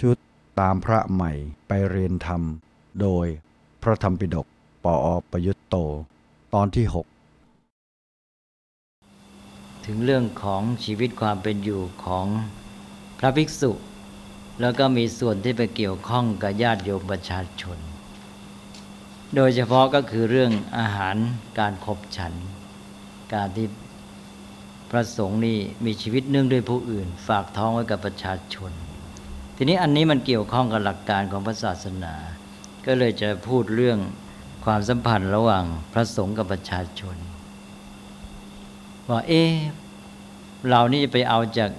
ชุดตามพระใหม่ไปเรียนธรรม โดยพระธรรมปิฎกปออประยุตโต ตอนที่ถึงเรื่องของชีวิตความเป็นอยู่ของพระภิกษุ แล้วก็มีส่วนที่ไปเกี่ยวข้องกับญาติโยมประชาชน โดยเฉพาะก็คือเรื่องอาหารการขบฉัน การที่พระสงฆ์นี่มีชีวิตเนื่องด้วยผู้อื่น ฝากท้องไว้กับประชาชน ทีนี้อันนี้มันเกี่ยวข้องกับหลักการของพระศาสนา ก็เลยจะพูดเรื่องความสัมพันธ์ระหว่างพระสงฆ์กับประชาชนว่าเอ๊เรานี่จะไปเอาจาก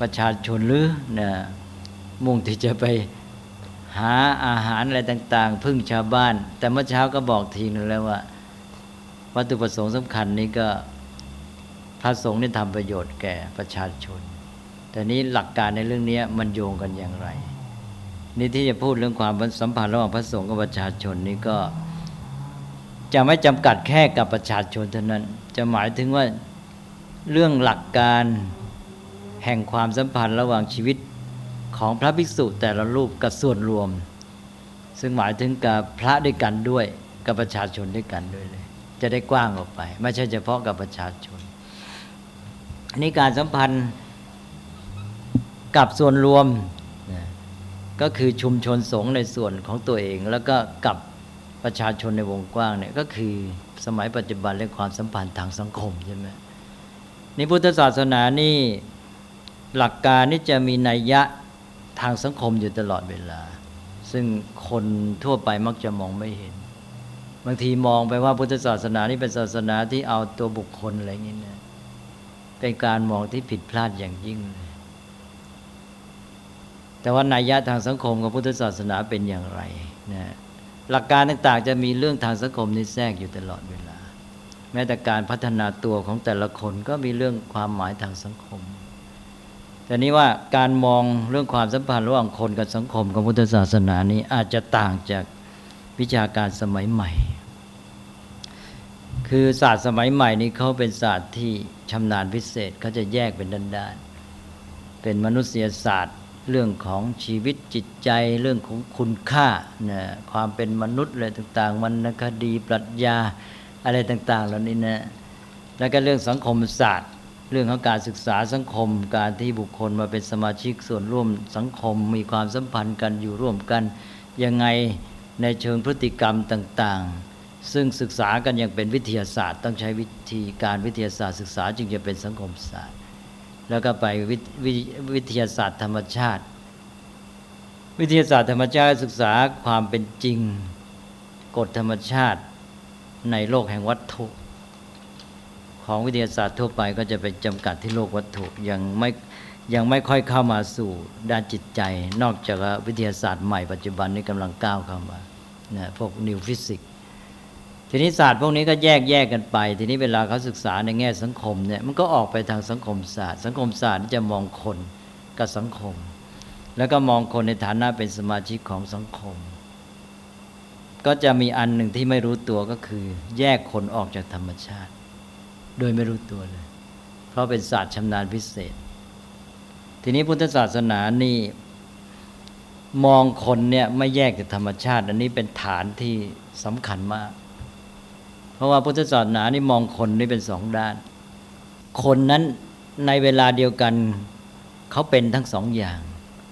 ประชาชนหรือนะมุ่งที่จะไปหาอาหารอะไรต่าง ๆ พึ่งชาวบ้าน แต่เมื่อเช้าก็บอกทีนึงแล้วว่า วัตถุประสงค์สำคัญนี้ก็พระสงฆ์นี่ทำประโยชน์แก่ประชาชน แต่นี้หลักการในเรื่องนี้มันโยงกันอย่างไร นี่ที่จะพูดเรื่องความสัมพันธ์ระหว่างพระสงฆ์กับประชาชนนี่ก็จะไม่จำกัดแค่กับประชาชนเท่านั้น จะหมายถึงว่าเรื่องหลักการแห่งความสัมพันธ์ระหว่างชีวิตของพระภิกษุแต่ละรูปกับส่วนรวม ซึ่งหมายถึงกับพระด้วยกันด้วย กับประชาชนด้วยกันด้วยเลย จะได้กว้างออกไป ไม่ใช่เฉพาะกับประชาชนนนี้การสัมพันธ์ กับส่วนรวมนะก็คือชุมชนสงฆ์ในส่วนของตัวเอง แล้วก็กับประชาชนในวงกว้างเนี่ยก็คือสมัยปัจจุบันเรื่องความสัมพันธ์ทางสังคมใช่ไหมในพุทธศาสนานี่หลักการนี่จะมีนัยยะทางสังคมอยู่ตลอดเวลา ซึ่งคนทั่วไปมักจะมองไม่เห็น บางทีมองไปว่าพุทธศาสนานี่เป็นศาสนาที่เอาตัวบุคคลอะไรอย่างนี้นะเป็นการมองที่ผิดพลาดอย่างยิ่งเลย แต่ว่านัยยะทางสังคมของพุทธศาสนาเป็นอย่างไรนะหลักการต่างๆ จะมีเรื่องทางสังคมนี้แทรกอยู่ตลอดเวลา แม้แต่การพัฒนาตัวของแต่ละคนก็มีเรื่องความหมายทางสังคม แต่นี้ว่าการมองเรื่องความสัมพันธ์ระหว่างคนกับสังคมของพุทธศาสนานี้อาจจะต่างจากวิชาการสมัยใหม่ คือศาสตร์สมัยใหม่นี้เขาเป็นศาสตร์ที่ชำนาญพิเศษเขาจะแยกเป็นด้านๆเป็นมนุษยศาสตร์ เรื่องของชีวิตจิตใจเรื่องของคุณค่านะความเป็นมนุษย์อะไรต่างๆวรรณคดีปรัชญาอะไรต่าง ๆ เหล่านี้นะแล้วก็เรื่องสังคมศาสตร์ เรื่องของการศึกษาสังคม การที่บุคคลมาเป็นสมาชิกส่วนร่วมสังคมมีความสัมพันธ์กันอยู่ร่วมกันยังไงในเชิงพฤติกรรมต่าง ๆ ซึ่งศึกษากันอย่างเป็นวิทยาศาสตร์ ต้องใช้วิธีการวิทยาศาสตร์ศึกษาจึงจะเป็นสังคมศาสตร์ แล้วก็ไปวววิทยาศาสตร์ธรรมชาติ วิทยาศาสตร์ธรรมชาติศึกษาความเป็นจริงกฎธรรมชาติในโลกแห่งวัตถุ ของวิทยาศาสตร์ทั่วไปก็จะไปจำกัดที่โลกวัตถุยังไม่ยังไม่ค่อยเข้ามาสู่ด้านจิตใจ นอกจากวิทยาศาสตร์ใหม่ปัจจุบันนี้กำลังก้าวเข้ามานะพวกนิวฟิสิกส ทีนี้ศาสตร์พวกนี้ก็แยกแยกกันไป ทีนี้เวลาเขาศึกษาในแง่สังคมเนี่ยมันก็ออกไปทางสังคมศาสตร์ สังคมศาสตร์จะมองคนกับสังคม แล้วก็มองคนในฐานะเป็นสมาชิกของสังคม ก็จะมีอันหนึ่งที่ไม่รู้ตัวก็คือ แยกคนออกจากธรรมชาติ โดยไม่รู้ตัวเลย เพราะเป็นศาสตร์ชำนาญพิเศษ ทีนี้พุทธศาสนานี่มองคนเนี่ยไม่แยกจากธรรมชาติ อันนี้เป็นฐานที่สำคัญมาก ราะว่าพุทธศาสนานี่มองคนนี่เป็นสองด้าน คนนั้นในเวลาเดียวกันเขาเป็นทั้งสองอย่าง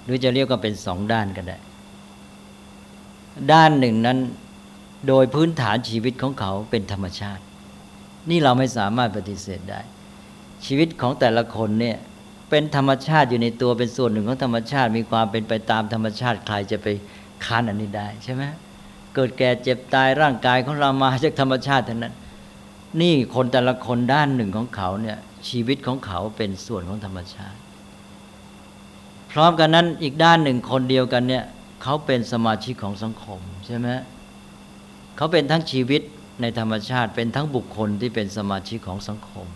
หรือจะเรียกว่าเป็นสองด้านก็ได้ ด้านหนึ่งนั้นโดยพื้นฐานชีวิตของเขาเป็นธรรมชาติ นี่เราไม่สามารถปฏิเสธได้ ชีวิตของแต่ละคนเนี่ยเป็นธรรมชาติอยู่ในตัวเป็นส่วนหนึ่งของธรรมชาติ มีความเป็นไปตามธรรมชาติใครจะไปค้านอันนี้ได้ใช่ไหม เกิดแก่เจ็บตายร่างกายของเรามาจากธรรมชาติเท่านั้น นี่คนแต่ละคนด้านหนึ่งของเขาเนี่ยชีวิตของเขาเป็นส่วนของธรรมชาติ พร้อมกันนั้นอีกด้านหนึ่งคนเดียวกันเนี่ยเขาเป็นสมาชิกของสังคมใช่ไหมเขาเป็นทั้งชีวิตในธรรมชาติ เป็นทั้งบุคคลที่เป็นสมาชิกของสังคม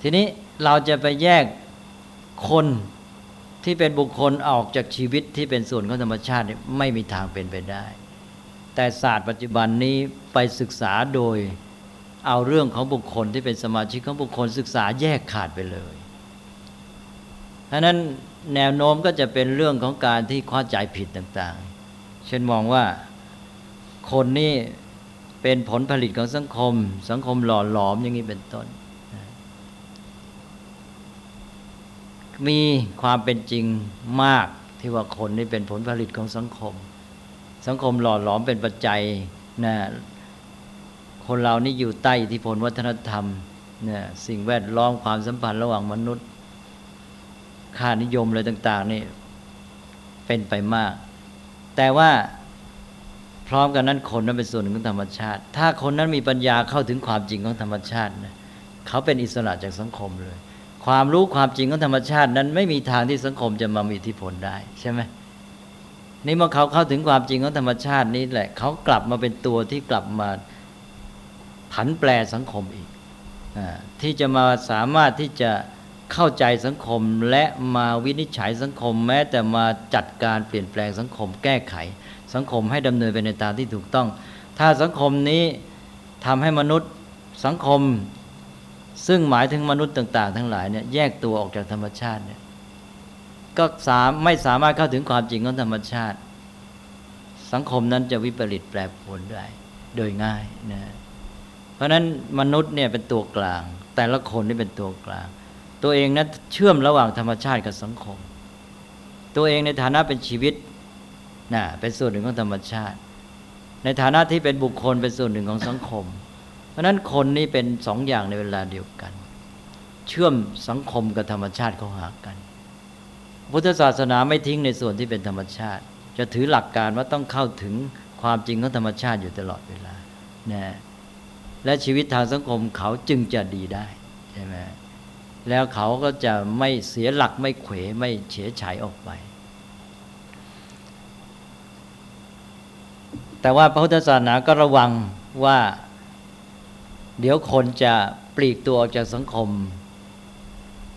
ทีนี้เราจะไปแยกคน ที่เป็นบุคคลออกจากชีวิตที่เป็นส่วนของธรรมชาติไม่มีทางเป็นไปได้ แต่ศาสตร์ปัจจุบันนี้ไปศึกษาโดยเอาเรื่องของบุคคลที่เป็นสมาชิกของบุคคลศึกษาแยกขาดไปเลยเพราะนั้นแนวโน้มก็จะเป็นเรื่องของการที่เข้าใจผิดต่างๆ เช่นมองว่าคนนี่เป็นผลผลิตของสังคม สังคมหล่อหลอมอย่างนี้เป็นต้น มีความเป็นจริงมากที่ว่าคนนี่เป็นผลผลิตของสังคม สังคมหล่อหลอมเป็นปัจจัยนะคนเรานี่อยู่ใต้อิทธิพลวัฒนธรรมนี่สิ่งแวดล้อมความสัมพันธ์ระหว่างมนุษย์ ค่านิยมอะไรต่าง ๆ นี่เป็นไปมาก แต่ว่าพร้อมกันนั้นคนนั้นเป็นส่วนหนึ่งของธรรมชาติ ถ้าคนนั้นมีปัญญาเข้าถึงความจริงของธรรมชาตินะเขาเป็นอิสระจากสังคมเลย ความรู้ความจริงของธรรมชาตินั้น ไม่มีทางที่สังคมจะมามีอิทธิพลได้ใช่ไหมนี่เมื่อเขาเข้าถึงความจริงของธรรมชาตินี้แหละ เขากลับมาเป็นตัวที่กลับมาผันแปรสังคมอีกอที่จะมาสามารถที่จะเข้าใจสังคมและมาวินิจฉัยสังคม แม้แต่มาจัดการเปลี่ยนแปลงสังคม แก้ไข สังคมให้ดำเนินไปในตามที่ถูกต้อง ถ้าสังคมนี้ทำให้มนุษย์สังคม ซึ่งหมายถึงมนุษย์ต่าง ๆ ทั้งหลายเนี่ยแยกตัวออกจากธรรมชาติเนี่ยก็สามไม่สามารถเข้าถึงความจริงของธรรมชาติ สังคมนั้นจะวิปริตแปรปรวนได้โดยง่ายนะเพราะฉะนั้นมนุษย์เนี่ยเป็นตัวกลาง แต่ละคนนี่เป็นตัวกลาง ตัวเองนั้นเชื่อมระหว่างธรรมชาติกับสังคม ตัวเองในฐานะเป็นชีวิตนะเป็นส่วนหนึ่งของธรรมชาติ ในฐานะที่เป็นบุคคลเป็นส่วนหนึ่งของสังคม เพราะนั้นคนนี้เป็นสองอย่างในเวลาเดียวกัน เชื่อมสังคมกับธรรมชาติเข้าหากัน พุทธศาสนาไม่ทิ้งในส่วนที่เป็นธรรมชาติ จะถือหลักการว่าต้องเข้าถึงความจริงของธรรมชาติอยู่ตลอดเวลานะและชีวิตทางสังคมเขาจึงจะดีได้ใช่ไหมแล้วเขาก็จะไม่เสียหลักไม่เขวไม่เฉยฉายออกไป แต่ว่าพระพุทธศาสนาก็ระวังว่า เดี๋ยวคนจะปลีกตัวออกจากสังคม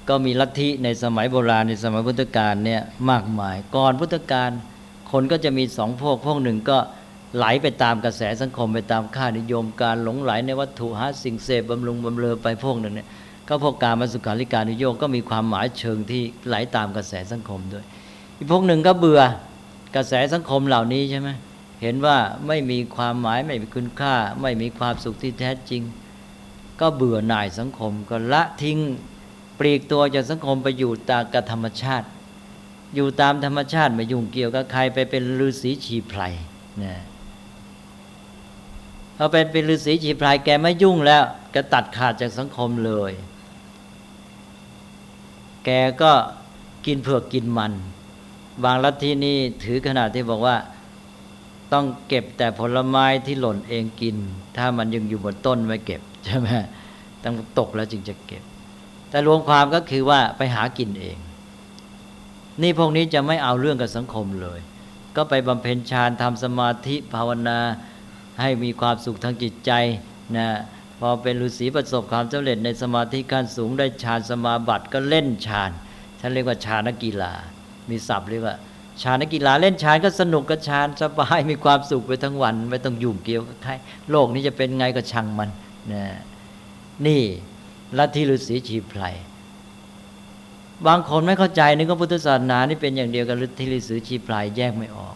ก็มีลัทธิในสมัยโบราณในสมัยพุทธกาลเนี่ยมากมาย ก่อนพุทธกาลคนก็จะมีสองพวกพวกหนึ่งก็ไหลไปตามกระแสสังคมไปตามค่านิยมการหลงไหลในวัตถุหาสิ่งเสพบำรุงบำเรอไปพวกหนึ่งเนี่ยก็พวกการมาสุขาริการนิยมก็มีความหมายเชิงที่ไหลตามกระแสสังคมด้วย อีกพวกหนึ่งก็เบื่อกระแสสังคมเหล่านี้ใช่ไหมเห็นว่าไม่มีความหมายไม่มีคุณค่า ไม่มีความสุขที่แท้จริง ก็เบื่อหน่ายสังคม ก็ละทิ้งปลีกตัวจากสังคมไปอยู่ตามกับธรรมชาติ อยู่ตามธรรมชาติไม่ยุ่งเกี่ยวกับใครไปเป็นฤาษีชีไพรนะพอเป็นเป็นฤาษีชีไพรแกไม่ยุ่งแล้วก็ตัดขาดจากสังคมเลย แกก็กินเผือกกินมัน บางลัทธินี่ถือขนาดที่บอกว่า ต้องเก็บแต่ผลไม้ที่หล่นเองกิน ถ้ามันยังอยู่บนต้นไม่เก็บ ใช่ไหมต้องตกแล้วจึงจะเก็บ แต่รวมความก็คือว่าไปหากินเอง นี่พวกนี้จะไม่เอาเรื่องกับสังคมเลย ก็ไปบำเพ็ญฌานทำสมาธิภาวนาให้มีความสุขทางจิตใจนะพอเป็นฤาษีประสบความสำเร็จในสมาธิขั้นสูงได้ฌานสมาบัติก็เล่นฌานท่านเรียกว่าฌานกีฬา มีศัพท์เรียกว่าชานกีฬาเล่นชานก็สนุกกับชานสบายมีความสุขไปทั้งวัน ไม่ต้องยุ่งเกี่ยวกับใครโลกนี้จะเป็นไงก็ช่างมัน นะนี่ลัทธิฤาษีชีไพรบางคนไม่เข้าใจนึกว่าพุทธศาสนานี่เป็นอย่างเดียวกับลัทธิฤาษีชีไพรแยกไม่ออก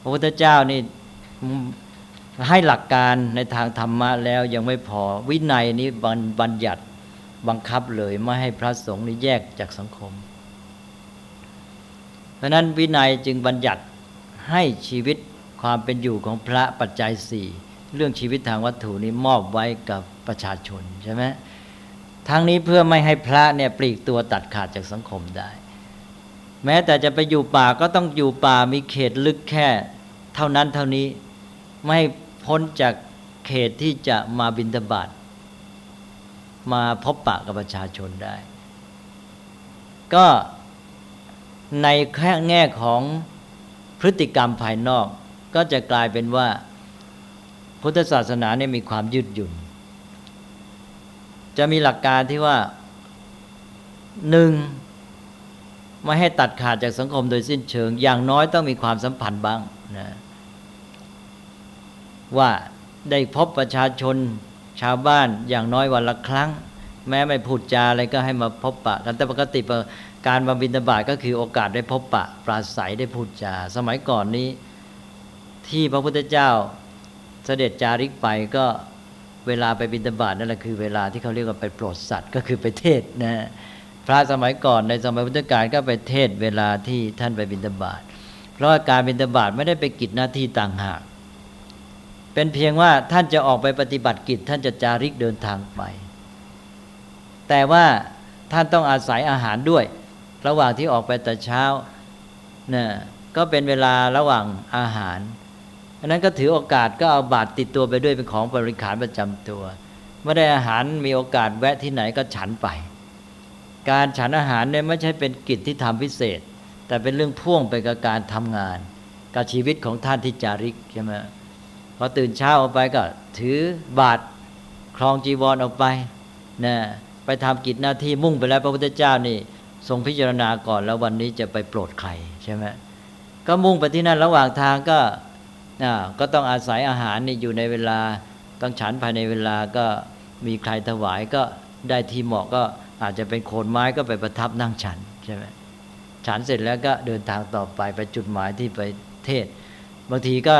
พระพุทธเจ้านี่ให้หลักการในทางธรรมะแล้วยังไม่พอวินัยนี้บัญญัติบังคับเลยไม่ให้พระสงฆ์นี่แยกจากสังคม เพราะนั้นวินัยจึงบัญญัติให้ชีวิตความเป็นอยู่ของพระปัจจัยสี่ เรื่องชีวิตทางวัตถุนี้มอบไว้กับประชาชนใช่ไหมทั้งนี้เพื่อไม่ให้พระเนี่ยปลีกตัวตัดขาดจากสังคมได้ แม้แต่จะไปอยู่ป่าก็ต้องอยู่ป่ามีเขตลึกแค่ เท่านั้นเท่านี้ไม่พ้นจากเขตที่จะมาบินทบาทมาพบปะกับประชาชนได้ ก็ในแค่แง่ของพฤติกรรมภายนอกก็จะกลายเป็นว่า พุทธศาสนาเนี่ยมีความยืดหยุ่น จะมีหลักการที่ว่าหนึ่งไม่ให้ตัดขาดจากสังคมโดยสิ้นเชิง อย่างน้อยต้องมีความสัมพันธ์บ้างนะว่าได้พบประชาชนชาวบ้านอย่างน้อยวันละครั้ง แม้ไม่พูดจาอะไรก็ให้มาพบปะกันแต่ปกติการมาบิณฑบาตก็คือโอกาสได้พบปะ ปราศัยได้พูดจา สมัยก่อนนี้ ที่พระพุทธเจ้า เสด็จจาริกไปก็เวลาไปบิณฑบาตนั่นแหละคือเวลาที่เขาเรียกว่าไปโปรดสัตว์ ก็คือไปเทศนะพระสมัยก่อนในสมัยพุทธกาลก็ไปเทศเวลาที่ท่านไปบิณฑบาตเพราะการบิณฑบาตไม่ได้ไปกิจหน้าที่ต่างหาก เป็นเพียงว่าท่านจะออกไปปฏิบัติกิจ ท่านจะจาริกเดินทางไป แต่ว่าท่านต้องอาศัยอาหารด้วย ระหว่างที่ออกไปแต่เช้านะก็เป็นเวลาระหว่างอาหาร อันนั้นก็ถือโอกาสก็เอาบาตรติดตัวไปด้วยเป็นของบริขารประจำตัวเมื่อได้อาหารมีโอกาสแวะที่ไหนก็ฉันไป การฉันอาหารเนี่ยไม่ใช่เป็นกิจที่ทำพิเศษ แต่เป็นเรื่องพ่วงไปกับการทำงาน กับชีวิตของท่านที่จาริกใช่ไหมพอตื่นเช้าออกไปก็ถือบาตรคลองจีวรออกไปนะไปทำกิจหน้าที่มุ่งไปแล้วพระพุทธเจ้านี่ทรงพิจารณาก่อนแล้ววันนี้จะไปโปรดใครใช่ไหมก็มุ่งไปที่นั่นระหว่างทางก็ ก็ต้องอาศัยอาหารนี่อยู่ในเวลาต้องฉันภายในเวลาก็มีใครถวายก็ได้ที่เหมาะก็อาจจะเป็นโคนไม้ก็ไปประทับนั่งฉันใช่ไหมฉันเสร็จแล้วก็เดินทางต่อไปไปจุดหมายที่ไปเทศ บางทีก็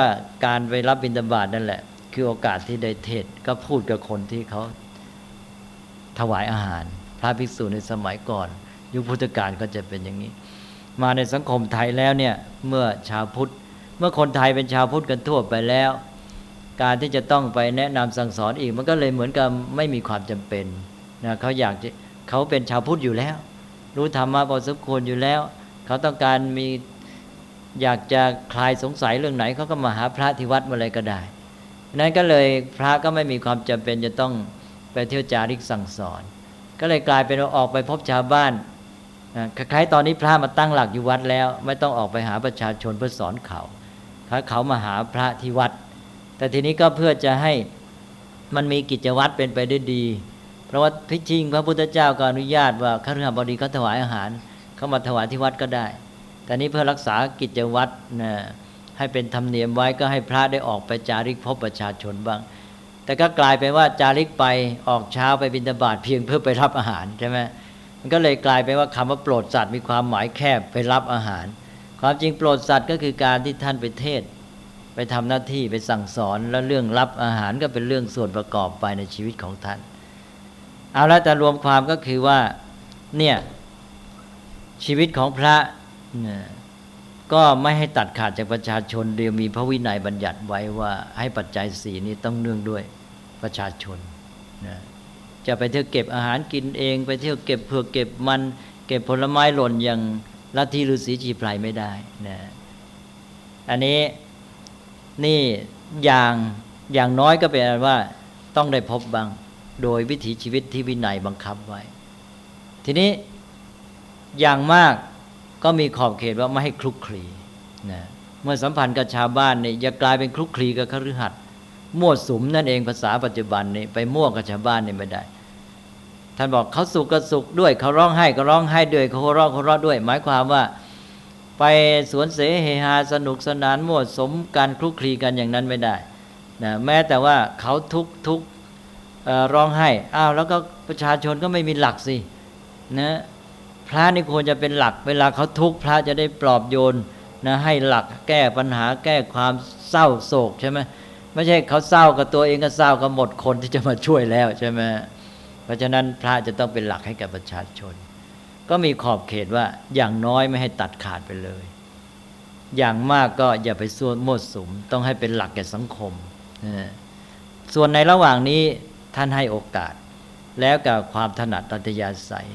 การไปรับบิณฑบาตนั่นแหละ คือโอกาสที่ได้เทศก็พูดกับคนที่เขาถวายอาหาร พระภิกษุในสมัยก่อน ยุคพุทธกาลก็จะเป็นอย่างนี้ มาในสังคมไทยแล้วเนี่ยเมื่อชาวพุทธ เมื่อคนไทยเป็นชาวพุทธกันทั่วไปแล้ว การที่จะต้องไปแนะนำสั่งสอนอีก มันก็เลยเหมือนกับไม่มีความจำเป็นนะเขาอยากจะเขาเป็นชาวพุทธอยู่แล้ว รู้ธรรมะพอสมควรอยู่แล้ว เขาต้องการมีอยากจะคลายสงสัยเรื่องไหนเขาก็มาหาพระที่วัดมาเลยก็ได้นั้นก็เลยพระก็ไม่มีความจำเป็นจะต้องไปเที่ยวจาริกสั่งสอน ก็เลยกลายเป็นออกไปพบชาวบ้านคล้ายๆตอนนี้พระมาตั้งหลักอยู่วัดแล้ว ไม่ต้องออกไปหาประชาชนเพื่อสอนเขา ถ้าเขามาหาพระที่วัด แต่ทีนี้ก็เพื่อจะให้มันมีกิจวัตรเป็นไปได้ดี เพราะว่าพิจิงพระพุทธเจ้าก็อนุญาตว่าข้าราชบดีเขาถวายอาหาร เขามาถวายที่วัดก็ได้ แต่นี้เพื่อรักษากิจวัตรนะให้เป็นธรรมเนียมไว้ก็ให้พระได้ออกไปจาริกพบประชาชนบ้าง แต่ก็กลายเป็นว่าจาริกไปออกเช้าไปบิณฑบาตเพียงเพื่อไปรับอาหารใช่ไหมมันก็เลยกลายเป็นว่าคำว่าโปรดสัตว์มีความหมายแคบไปรับอาหาร ความจริงโปรดสัตว์ก็คือการที่ท่านไปเทศ ไปทำหน้าที่ไปสั่งสอนแล้วเรื่องรับอาหารก็เป็นเรื่องส่วนประกอบไปในชีวิตของท่าน เอาละแต่รวมความก็คือว่าเนี่ยชีวิตของพระก็ไม่ให้ตัดขาดจากประชาชนเดียวมีพระวินัยบัญญัติไว้ว่าให้ปัจจัยสีนี้ต้องเนื่องด้วยประชาชนนะจะไปเที่ยวเก็บอาหารกินเอง ไปเที่ยวเก็บเผือกเก็บมัน เก็บผลไม้หล่นอย่าง ลัทธิฤาษีชีไพรไม่ได้นะอันนี้นี่อย่างอย่างน้อยก็เป็นว่าต้องได้พบบางโดยวิถีชีวิตที่วินัยบังคับไว้ ทีนี้อย่างมากก็มีขอบเขตว่าไม่ให้คลุกคลีนะเมื่อสัมพันธ์กับชาวบ้านเนี่ยอย่ากลายเป็นคลุกคลีกับคฤหัสถ์มั่วสุมนั่นเองภาษาปัจจุบันนี่ไปมั่วกับชาวบ้านนี่ไม่ได้ ท่านบอกเขาสุขก็สุขด้วย เขาร้องไห้ก็ร้องไห้ด้วย เขาร้องเขาร้องด้วย หมายความว่า ไปสวนเสเฮฮาสนุกสนานมั่วสมการคลุกคลีกันอย่างนั้นไม่ได้นะแม้แต่ว่าเขาทุกทุกร้องไห้อ้าวแล้วก็ประชาชนก็ไม่มีหลักสินะพระนี่ควรจะเป็นหลัก เวลาเขาทุกข์พระจะได้ปลอบโยนนะให้หลักแก้ปัญหาแก้ความเศร้าโศกใช่ไหมไม่ใช่เขาเศร้ากับตัวเองก็เศร้ากับหมดคนที่จะมาช่วยแล้วใช่ไหม ราะฉะนั้นพระจะต้องเป็นหลักให้กับประชาชน ก็มีขอบเขตว่าอย่างน้อยไม่ให้ตัดขาดไปเลย อย่างมากก็อย่าไปส่วนมดสุม ต้องให้เป็นหลักแก่สังคม ส่วนในระหว่างนี้ท่านให้โอกาส แล้วกับความถนัดตัตยาศัย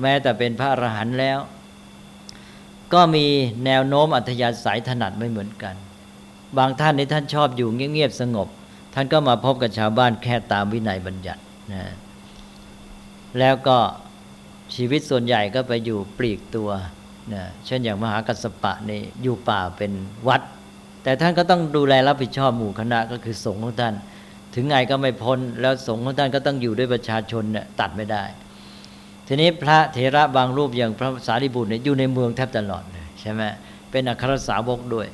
แม้แต่เป็นพระอรหันต์แล้ว ก็มีแนวโน้มอัธยาศัยถนัดไม่เหมือนกัน บางท่านในท่านชอบอยู่เงียบๆสงบ ท่านก็มาพบกับชาวบ้านแค่ตามวินัยบัญญัตินะ แล้วก็ชีวิตส่วนใหญ่ก็ไปอยู่ปลีกตัวนะเช่นอย่างมหากัสปะนี่อยู่ป่าเป็นวัด แต่ท่านก็ต้องดูแลรับผิดชอบหมู่คณะก็คือสงฆ์ของท่าน ถึงไงก็ไม่พ้น แล้วสงฆ์ของท่านก็ต้องอยู่ด้วยประชาชนเนี่ยตัดไม่ได้ ทีนี้พระเถระบางรูปอย่างพระสารีบุตรเนี่ยอยู่ในเมืองแทบตลอดเลยใช่ไหมเป็นอัครสาวกด้วย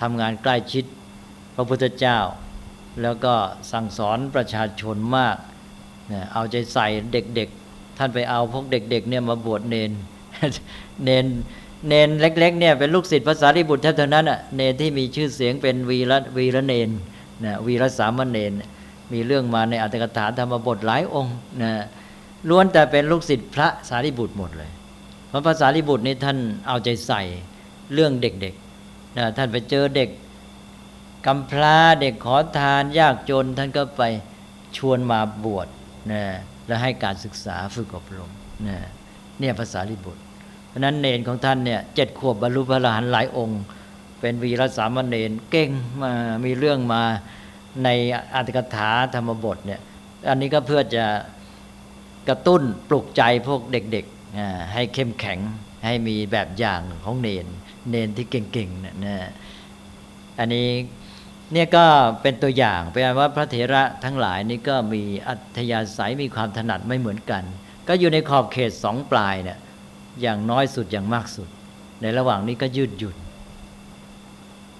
ทำงานใกล้ชิดพระพุทธเจ้า แล้วก็สั่งสอนประชาชนมาก เอาใจใส่เด็ก ท่านไปเอาพวกเด็ก ๆ เนี่ยมาบวชเนน เนนเนนเล็ก ๆ เนี่ยเป็นลูกศิษย์ภาษาริบุตรเท่านั้นอะเนนที่มีชื่อเสียงเป็นวีระวีระเนนนะวีระสามเณรมีเรื่องมาในอัตถกถาธรรมบทหลายองค์นะล้วนแต่เป็นลูกศิษย์พระสารีบุตรหมดเลย เพราะภาษาริบุตรนี่ท่านเอาใจใส่เรื่องเด็กๆนะท่านไปเจอเด็กกำพร้าเด็กขอทานยากจนท่านก็ไปชวนมาบวชนะ และให้การศึกษาฝึกอบรมนะเนี่ยภาษาริบุตร เพราะนั้นเนนของท่านเนี่ยเจ็ดขวบบรรลุพระอรหันต์หลายองค์ เป็นวีรสามเณรเก่งมามีเรื่องมาในอัตถกถาธรรมบทเนี่ยอันนี้ก็เพื่อจะกระตุ้นปลุกใจพวกเด็กๆ ให้เข้มแข็งให้มีแบบอย่างของเนน เนนที่เก่งๆเนี่ยอันนี้ เนี่ยก็เป็นตัวอย่างแปลว่าพระเถระทั้งหลายนี่ก็มีอัธยาศัยมีความถนัดไม่เหมือนกัน ก็อยู่ในขอบเขตสองปลายเนี่ยอย่างน้อยสุดอย่างมากสุด ในระหว่างนี้ก็ยืดหยุ่น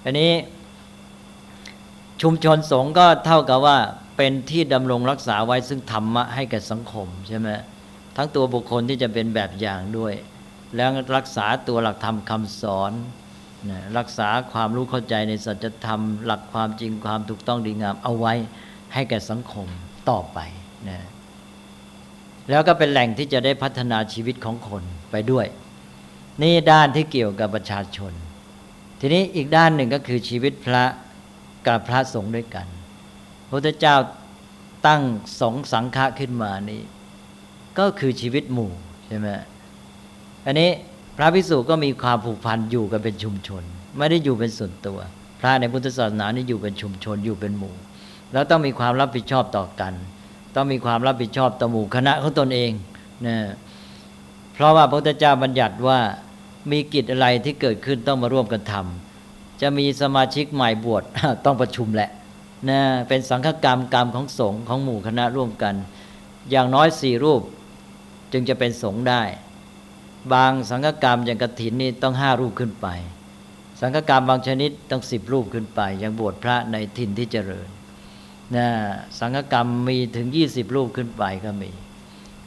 อันนี้ชุมชนสงฆ์ก็เท่ากับว่าเป็นที่ดำรงรักษาไว้ซึ่งธรรมะให้แก่สังคมใช่ไหมทั้งตัวบุคคลที่จะเป็นแบบอย่างด้วย แล้วรักษาตัวหลักธรรมคำสอน นะรักษาความรู้เข้าใจในสัจธรรม หลักความจริงความถูกต้องดีงาม เอาไว้ให้แก่สังคมต่อไปนะแล้วก็เป็นแหล่งที่จะได้พัฒนาชีวิตของคนไปด้วย นี่ด้านที่เกี่ยวกับประชาชน ทีนี้อีกด้านหนึ่งก็คือชีวิตพระกับพระสงฆ์ด้วยกันพระพุทธเจ้าตั้งสงสังฆะขึ้นมานี้ ก็คือชีวิตหมู่ใช่ไหมอันนี้ ระภิกษุก็มีความผูกพันอยู่กันเป็นชุมชน ไม่ได้อยู่เป็นส่วนตัว พระในพุทธศาสนานี่อยู่เป็นชุมชนอยู่เป็นหมู่ แล้วต้องมีความรับผิดชอบต่อกัน ต้องมีความรับผิดชอบต่อหมู่คณะของตนเองนะเพราะว่าพระพุทธเจ้าบัญญัติว่ามีกิจอะไรที่เกิดขึ้นต้องมาร่วมกันทำจะมีสมาชิกใหม่บวชต้องประชุมแหละนะเป็นสังฆกรรมกรรมของสงฆ์ของหมู่คณะร่วมกัน อย่างน้อยสี่รูปจึงจะเป็นสงฆ์ได้ บางสังฆกรรมอย่างกฐินนี่ต้องห้ารูปขึ้นไป สังฆกรรมบางชนิดต้องสิบรูปขึ้นไป อย่างบวชพระในถิ่นที่เจริญนะสังฆกรรมมีถึงยี่สิบรูปขึ้นไปก็มี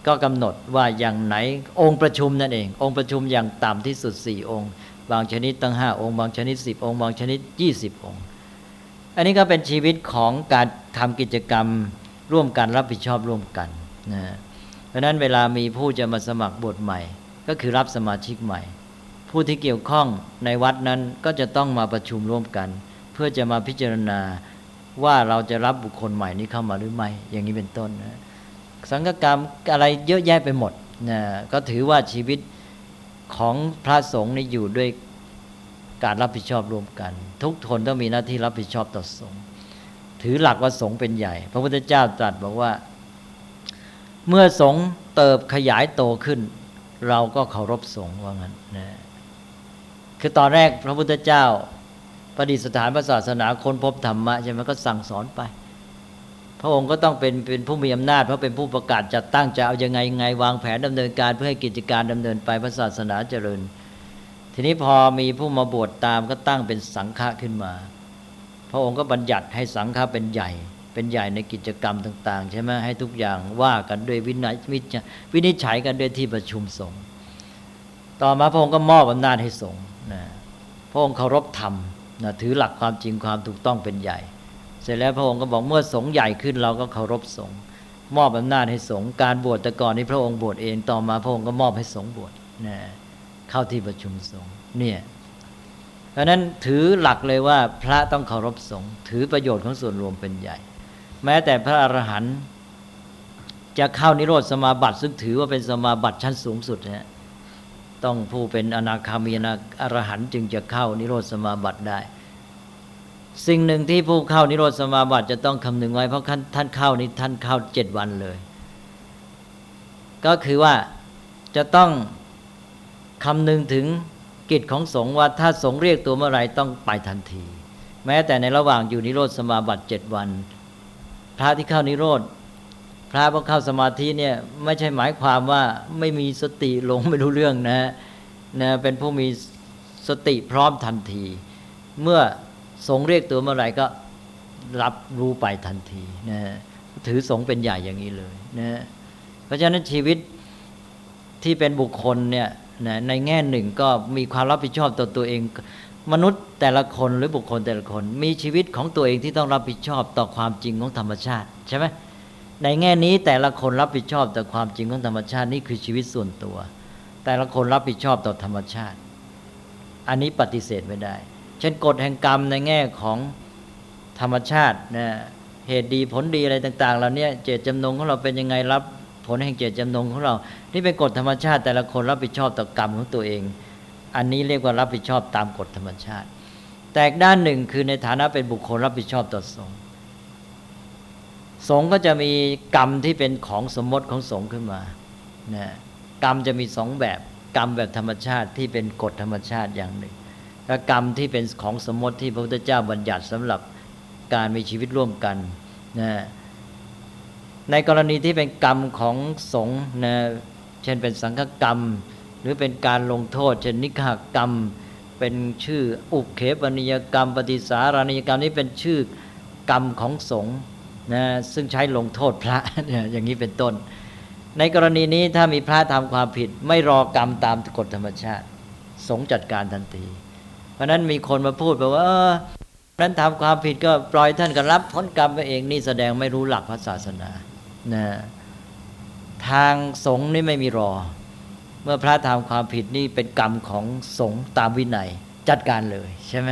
ก็กำหนดว่าอย่างไหนองค์ประชุมนั่นเอง องค์ประชุมอย่างต่ำที่สุดสี่องค์ บางชนิดตั้งห้าองค์บางชนิดสิบองค์บางชนิดยี่สิบองค์ อันนี้ก็เป็นชีวิตของการทำกิจกรรมร่วมกันรับผิดชอบร่วมกันนะเพราะนั้นเวลามีผู้จะมาสมัครบทใหม่ ก็คือรับสมาชิกใหม่ ผู้ที่เกี่ยวข้องในวัดนั้นก็จะต้องมาประชุมร่วมกัน เพื่อจะมาพิจารณาว่าเราจะรับบุคคลใหม่นี้เข้ามาหรือไม่ อย่างนี้เป็นต้นนะสังฆกรรมอะไรเยอะแยะไปหมดนะก็ถือว่าชีวิตของพระสงฆ์นี่อยู่ด้วยการรับผิดชอบร่วมกัน ทุกคนต้องมีหน้าที่รับผิดชอบต่อสงฆ์ถือหลักว่าสงฆ์เป็นใหญ่ พระพุทธเจ้าตรัสบอกว่า เมื่อสงฆ์เติบขยายโตขึ้น เราก็เคารพสงฆ์ว่างั้นนะคือตอนแรกพระพุทธเจ้าประดิษฐานพระศาสนาคนพบธรรมะใช่ไหมก็สั่งสอนไป พระองค์ก็ต้องเป็นเป็นผู้มีอำนาจเพราะเป็นผู้ประกาศจัดตั้งจะเอาอยังไงไงวางแผนดำเนินการเพื่อให้กิจการดำเนินไปพระศาสนาเจริญ ทีนี้พอมีผู้มาบวชตามก็ตั้งเป็นสังฆะขึ้นมา พระองค์ก็บัญญัติให้สังฆะเป็นใหญ่ เป็นใหญ่ในกิจกรรมต่าง ๆ ใช่ไหมให้ทุกอย่างว่ากันด้วยวินัยวินิจฉัยกันด้วยที่ประชุมสงฆ์ต่อมาพระองค์ก็มอบอำนาจให้สงฆ์นะพระองค์เคารพธรรมนะถือหลักความจริงความถูกต้องเป็นใหญ่ เสร็จแล้วพระองค์ก็บอกเมื่อสงฆ์ใหญ่ขึ้นเราก็เคารพสงฆ์มอบอำนาจให้สงฆ์การบวชแต่ก่อนนี้พระองค์บวชเองต่อมาพระองค์ก็มอบให้สงฆ์บวชนะเข้าที่ประชุมสงฆ์เนี่ยเพราะนั้นถือหลักเลยว่าพระต้องเคารพสงฆ์ถือประโยชน์ของส่วนรวมเป็นใหญ่ แม้แต่พระอรหันต์จะเข้านิโรธสมาบัติซึ่งถือว่าเป็นสมาบัติชั้นสูงสุดเนี่ยต้องผู้เป็นอนาคามีนาอรหันต์จึงจะเข้านิโรธสมาบัติได้ สิ่งหนึ่งที่ผู้เข้านิโรธสมาบัติจะต้องคำนึงไว้เพราะท่านเข้านี่ท่านเข้าเจ็ดวันเลย ก็คือว่าจะต้องคำนึงถึงกิจของสงฆ์ว่าถ้าสงฆ์เรียกตัวเมื่อไรต้องไปทันที แม้แต่ในระหว่างอยู่นิโรธสมาบัติเจ็ดวัน พระที่เข้านิโรธพระพอเข้าสมาธิเนี่ยไม่ใช่หมายความว่าไม่มีสติหลงไม่รู้เรื่องนะนะเป็นผู้มีสติพร้อมทันที เมื่อสงเรียกตัวเมื่อไหร่ก็รับรู้ไปทันทีนะถือสงเป็นใหญ่อย่างนี้เลยนะเพราะฉะนั้นชีวิตที่เป็นบุคคลเนี่ยนะในแง่หนึ่งก็มีความรับผิดชอบต่อตัวเอง มนุษย์แต่ละคนหรือบุคคลแต่ละคน มีชีวิตของตัวเองที่ต้องรับผิดชอบต่อความจริงของธรรมชาติใช่ไหมในแง่นี้แต่ละคนรับผิดชอบต่อความจริงของธรรมชาตินี่คือชีวิตส่วนตัว แต่ละคนรับผิดชอบต่อธรรมชาติ อันนี้ปฏิเสธไม่ได้ เช่นกฎแห่งกรรมในแง่ของธรรมชาตินะเหตุดีผลดีอะไรต่างๆเราเนี่ยเจตจำนงของเราเป็นยังไงรับผลแห่งเจตจำนงของเรานี่เป็นกฎธรรมชาติแต่ละคนรับผิดชอบต่อกรรมของตัวเอง อันนี้เรียกว่ารับผิดชอบตามกฎธรรมชาติ แต่ด้านหนึ่งคือในฐานะเป็นบุคคลรับผิดชอบต่อสงฆ์สงฆ์ก็จะมีกรรมที่เป็นของสมมติของสงฆ์ขึ้นมานะกรรมจะมีสองแบบ กรรมแบบธรรมชาติที่เป็นกฎธรรมชาติอย่างหนึ่งและกรรมที่เป็นของสมมติที่พระพุทธเจ้าบัญญัติสำหรับการมีชีวิตร่วมกันนะในกรณีที่เป็นกรรมของสงฆ์นะเช่นเป็นสังฆกรรม หรือเป็นการลงโทษเช่นนิฆกรรม เป็นชื่ออุเขปนิยกรรม ปฏิสารานิยกรรมนี้เป็นชื่อกรรมของสงฆ์นะซึ่งใช้ลงโทษพระเนี่ยอย่างนี้เป็นต้น ในกรณีนี้ถ้ามีพระทำความผิด ไม่รอกรรมตามกฎธรรมชาติ สงฆ์จัดการทันที เพราะนั้นมีคนมาพูดบอกว่านั้นทำความผิดก็ปล่อยท่านก็รับพ้นกรรมไปเองนี่แสดงไม่รู้หลักพระศาสนานะทางสงฆ์นี่ไม่มีรอ เมื่อพระทำความผิดนี่เป็นกรรมของสงฆ์ตามวินัยจัดการเลยใช่ไหม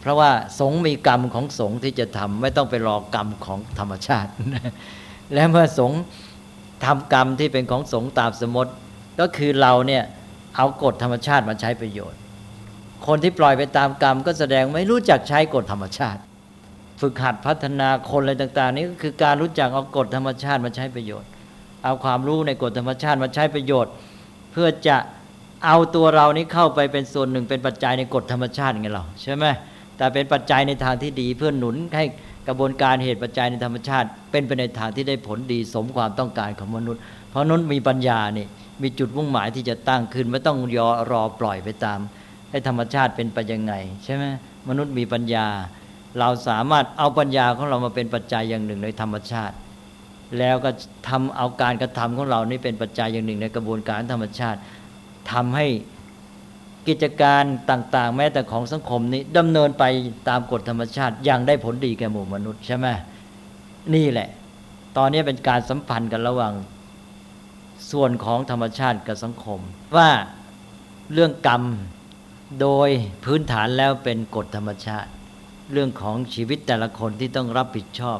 เพราะว่าสงฆ์มีกรรมของสงฆ์ที่จะทำไม่ต้องไปรอกรรมของธรรมชาติ และเมื่อสงฆ์ทำกรรมที่เป็นของสงฆ์ตามสมมติ ก็คือเราเนี่ยเอากฎธรรมชาติมาใช้ประโยชน์ คนที่ปล่อยไปตามกรรม ก็แสดงไม่รู้จักใช้กฎธรรมชาติ ฝึกหัดพัฒนาคนอะไรต่าง ๆ นี้ก็คือการรู้จักเอากฎธรรมชาติมาใช้ประโยชน์ เอาความรู้ในกฎธรรมชาติมาใช้ประโยชน์ เพื่อจะเอาตัวเรานี้เข้าไปเป็นส่วนหนึ่งเป็นปัจจัยในกฎธรรมชาติไงเราใช่ไหมแต่เป็นปัจจัยในทางที่ดีเพื่อหนุนให้กระบวนการเหตุปัจจัยในธรรมชาติ เป็นไปในทางที่ได้ผลดีสมความต้องการของมนุษย์ เพราะนุษย์มีปัญญานี่มีจุดมุ่งหมายที่จะตั้งขึ้นไม่ต้องยอรอปล่อยไปตามให้ธรรมชาติเป็นไปยังไง ใช่ไหมมนุษย์มีปัญญา เราสามารถเอาปัญญาของเรามาเป็นปัจจัยอย่างหนึ่งในธรรมชาติ แล้วก็ทำเอาการกระทำของเรานี่เป็นปัจจัยอย่างหนึ่ง ในกระบวนการธรรมชาติทำให้กิจการต่าง ๆ แม้แต่ของสังคมนี้ดำเนินไปตามกฎธรรมชาติอย่างได้ผลดีแก่หมู่มนุษย์ใช่ไหมนี่แหละ ตอนนี้เป็นการสัมพันธ์กันระหว่างส่วนของธรรมชาติกับสังคม ว่าเรื่องกรรมโดยพื้นฐานแล้วเป็นกฎธรรมชาติ เรื่องของชีวิตแต่ละคนที่ต้องรับผิดชอบ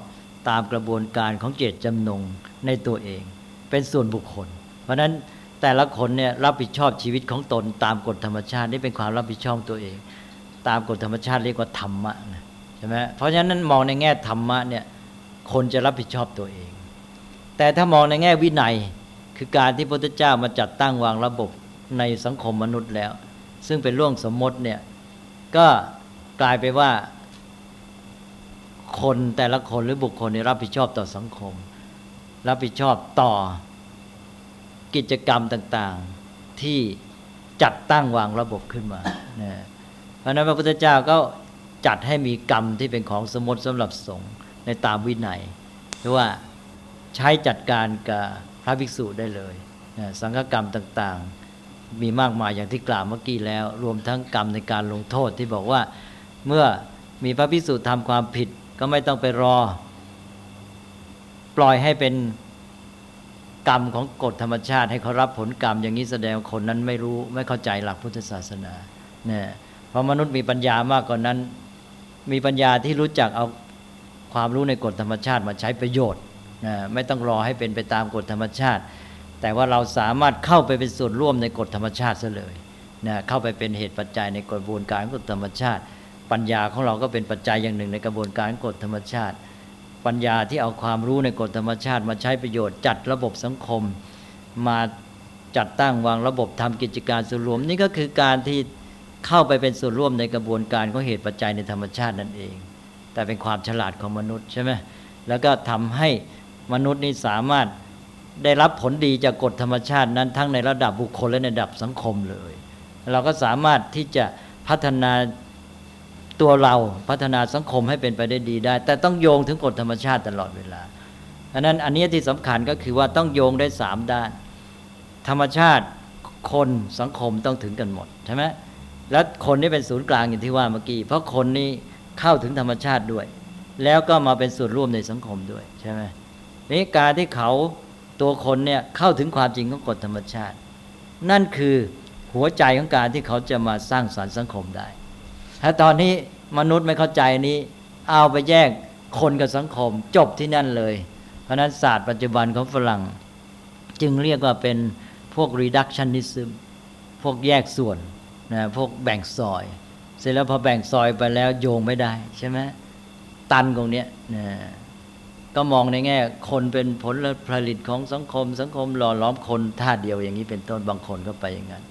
ตามกระบวนการของเจตจำนงในตัวเอง เป็นส่วนบุคคล เพราะนั้นแต่ละคนเนี่ยรับผิดชอบชีวิตของตนตามกฎธรรมชาตินี่เป็นความรับผิดชอบตัวเอง ตามกฎธรรมชาติเรียกว่าธรรมะนะใช่ไหมเพราะฉะนั้นมองในแง่ธรรมะเนี่ยคนจะรับผิดชอบตัวเอง แต่ถ้ามองในแง่วินัยคือการที่พระพุทธเจ้ามาจัดตั้งวางระบบในสังคมมนุษย์แล้ว ซึ่งเป็นเรื่องสมมติเนี่ยก็กลายไปว่า คนแต่ละคนหรือบุคคลนี่รับผิดชอบต่อสังคม รับผิดชอบต่อกิจกรรมต่างๆที่จัดตั้งวางระบบขึ้นมานะเพราะนั้นพระพุทธเจ้าก็จัดให้มีกรรมที่เป็นของสมมติสำหรับสงฆ์ในตามวินัยหรือว่าใช้จัดการกับพระภิกษุได้เลยนะสังฆกรรมต่างๆ มีมากมายอย่างที่กล่าวเมื่อกี้แล้ว รวมทั้งกรรมในการลงโทษที่บอกว่าเมื่อมีพระภิกษุทำความผิด ก็ไม่ต้องไปรอ ปล่อยให้เป็นกรรมของกฎธรรมชาติ ให้เขารับผลกรรม อย่างนี้แสดงคนนั้นไม่รู้ไม่เข้าใจหลักพุทธศาสนาเนี่ยเพราะมนุษย์มีปัญญามากกว่านนั้น มีปัญญาที่รู้จักเอาความรู้ในกฎธรรมชาติมาใช้ประโยชน์นะไม่ต้องรอให้เป็นไปตามกฎธรรมชาติ แต่ว่าเราสามารถเข้าไปเป็นส่วนร่วมในกฎธรรมชาติซะเลยนะเข้าไปเป็นเหตุปัจจัยในกระบวนการกฎธรรมชาติ ปัญญาของเราก็เป็นปัจจัยอย่างหนึ่งในกระบวนการกฎธรรมชาติ ปัญญาที่เอาความรู้ในกฎธรรมชาติ มาใช้ประโยชน์จัดระบบสังคม มาจัดตั้งวางระบบทำกิจการส่วนรวม นี่ก็คือการที่เข้าไปเป็นส่วนร่วมในกระบวนการของเหตุปัจจัยในธรรมชาตินั่นเอง แต่เป็นความฉลาดของมนุษย์ใช่ไหมแล้วก็ทำให้มนุษย์นี้สามารถได้รับผลดีจากกฎธรรมชาตินั้นทั้งในระดับบุคคลและในระดับสังคมเลย เราก็สามารถที่จะพัฒนา ตัวเราพัฒนาสังคมให้เป็นไปได้ดีได้ แต่ต้องโยงถึงกฎธรรมชาติตลอดเวลาอันนั้นอันนี้ที่สำคัญก็คือว่าต้องโยงได้สามด้าน ธรรมชาติคนสังคมต้องถึงกันหมดใช่ไหมแล้วคนนี้เป็นศูนย์กลางอย่างที่ว่าเมื่อกี้เพราะคนนี้เข้าถึงธรรมชาติด้วย แล้วก็มาเป็นส่วนร่วมในสังคมด้วยใช่ไหมนี่การที่เขาตัวคนเนี่ยเข้าถึงความจริงของกฎธรรมชาติ นั่นคือหัวใจของการที่เขาจะมาสร้างสรรค์สังคมได้ ถ้าตอนนี้มนุษย์ไม่เข้าใจนี้ เอาไปแยกคนกับสังคมจบที่นั่นเลย เพราะนั้นศาสตร์ปัจจุบันของฝรั่ง จึงเรียกว่าเป็นพวก reductionism พวกแยกส่วนนะพวกแบ่งซอย เสร็จแล้วพอแบ่งซอยไปแล้วโยงไม่ได้ใช่ไหมตันตรงเนี้ยนะก็มองในแง่ คนเป็นผลผลิตของสังคม สังคมหล่อล้อมคนท่าเดียวอย่างนี้เป็นต้นบางคนก็ไปอย่างนั้น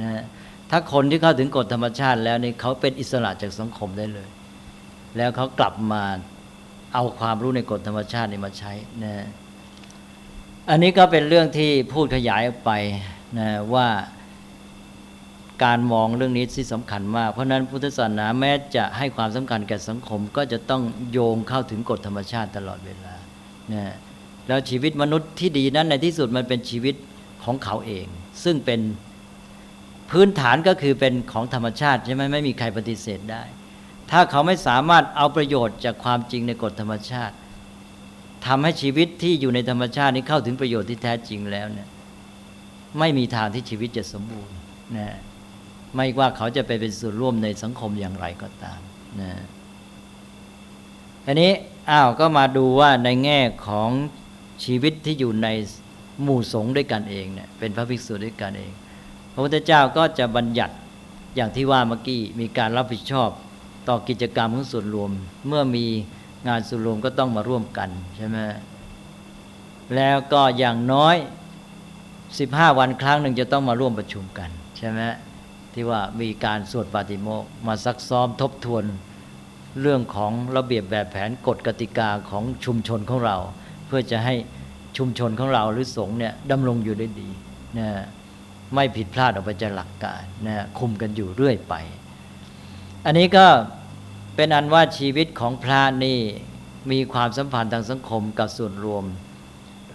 นะ ถ้าคนที่เข้าถึงกฎธรรมชาติแล้วนี่เขาเป็นอิสระจากสังคมได้เลย แล้วเขากลับมาเอาความรู้ในกฎธรรมชาตินี่มาใช้นะอันนี้ก็เป็นเรื่องที่พูดขยายออกไปนะว่าการมองเรื่องนี้ที่สำคัญมาก เพราะนั้นพุทธศาสนาแม้จะให้ความสำคัญแก่สังคม ก็จะต้องโยงเข้าถึงกฎธรรมชาติตลอดเวลานะแล้วชีวิตมนุษย์ที่ดีนั้นในที่สุดมันเป็นชีวิตของเขาเอง ซึ่งเป็น พื้นฐานก็คือเป็นของธรรมชาติใช่ไหมไม่มีใครปฏิเสธได้ ถ้าเขาไม่สามารถเอาประโยชน์จากความจริงในกฎธรรมชาติทำให้ชีวิตที่อยู่ในธรรมชาตินี้เข้าถึงประโยชน์ที่แท้จริงแล้วเนี่ยไม่มีทางที่ชีวิตจะสมบูรณ์นะไม่ว่าเขาจะไปเป็นส่วนร่วมในสังคมอย่างไรก็ตามนะอันนี้อ้าวก็มาดูว่าในแง่ของชีวิตที่อยู่ในหมู่สงฆ์ด้วยกันเองเนี่ยเป็นพระภิกษุด้วยกันเอง ระพุทธเจ้าก็จะบัญญัติอย่างที่ว่าเมื่อกี้มีการรับผิดชอบต่อกิจกรรมของส่วนรวม เมื่อมีงานส่วนรวมก็ต้องมาร่วมกันใช่ไหมแล้วก็อย่างน้อย 15 วันครั้งหนึ่งจะต้องมาร่วมประชุมกันใช่ไหมที่ว่ามีการสวดปาติโมกมาซักซ้อมทบทวนเรื่องของระเบียบแบบแผนกฎกติกาของชุมชนของเรา เพื่อจะให้ชุมชนของเราหรือสงฆ์เนี่ยดำรงอยู่ได้ดีนะ ไม่ผิดพลาดออกไปจากหลักการนะคุมกันอยู่เรื่อยไป อันนี้ก็เป็นอันว่าชีวิตของพระนี่มีความสัมพันธ์ทางสังคมกับส่วนรวม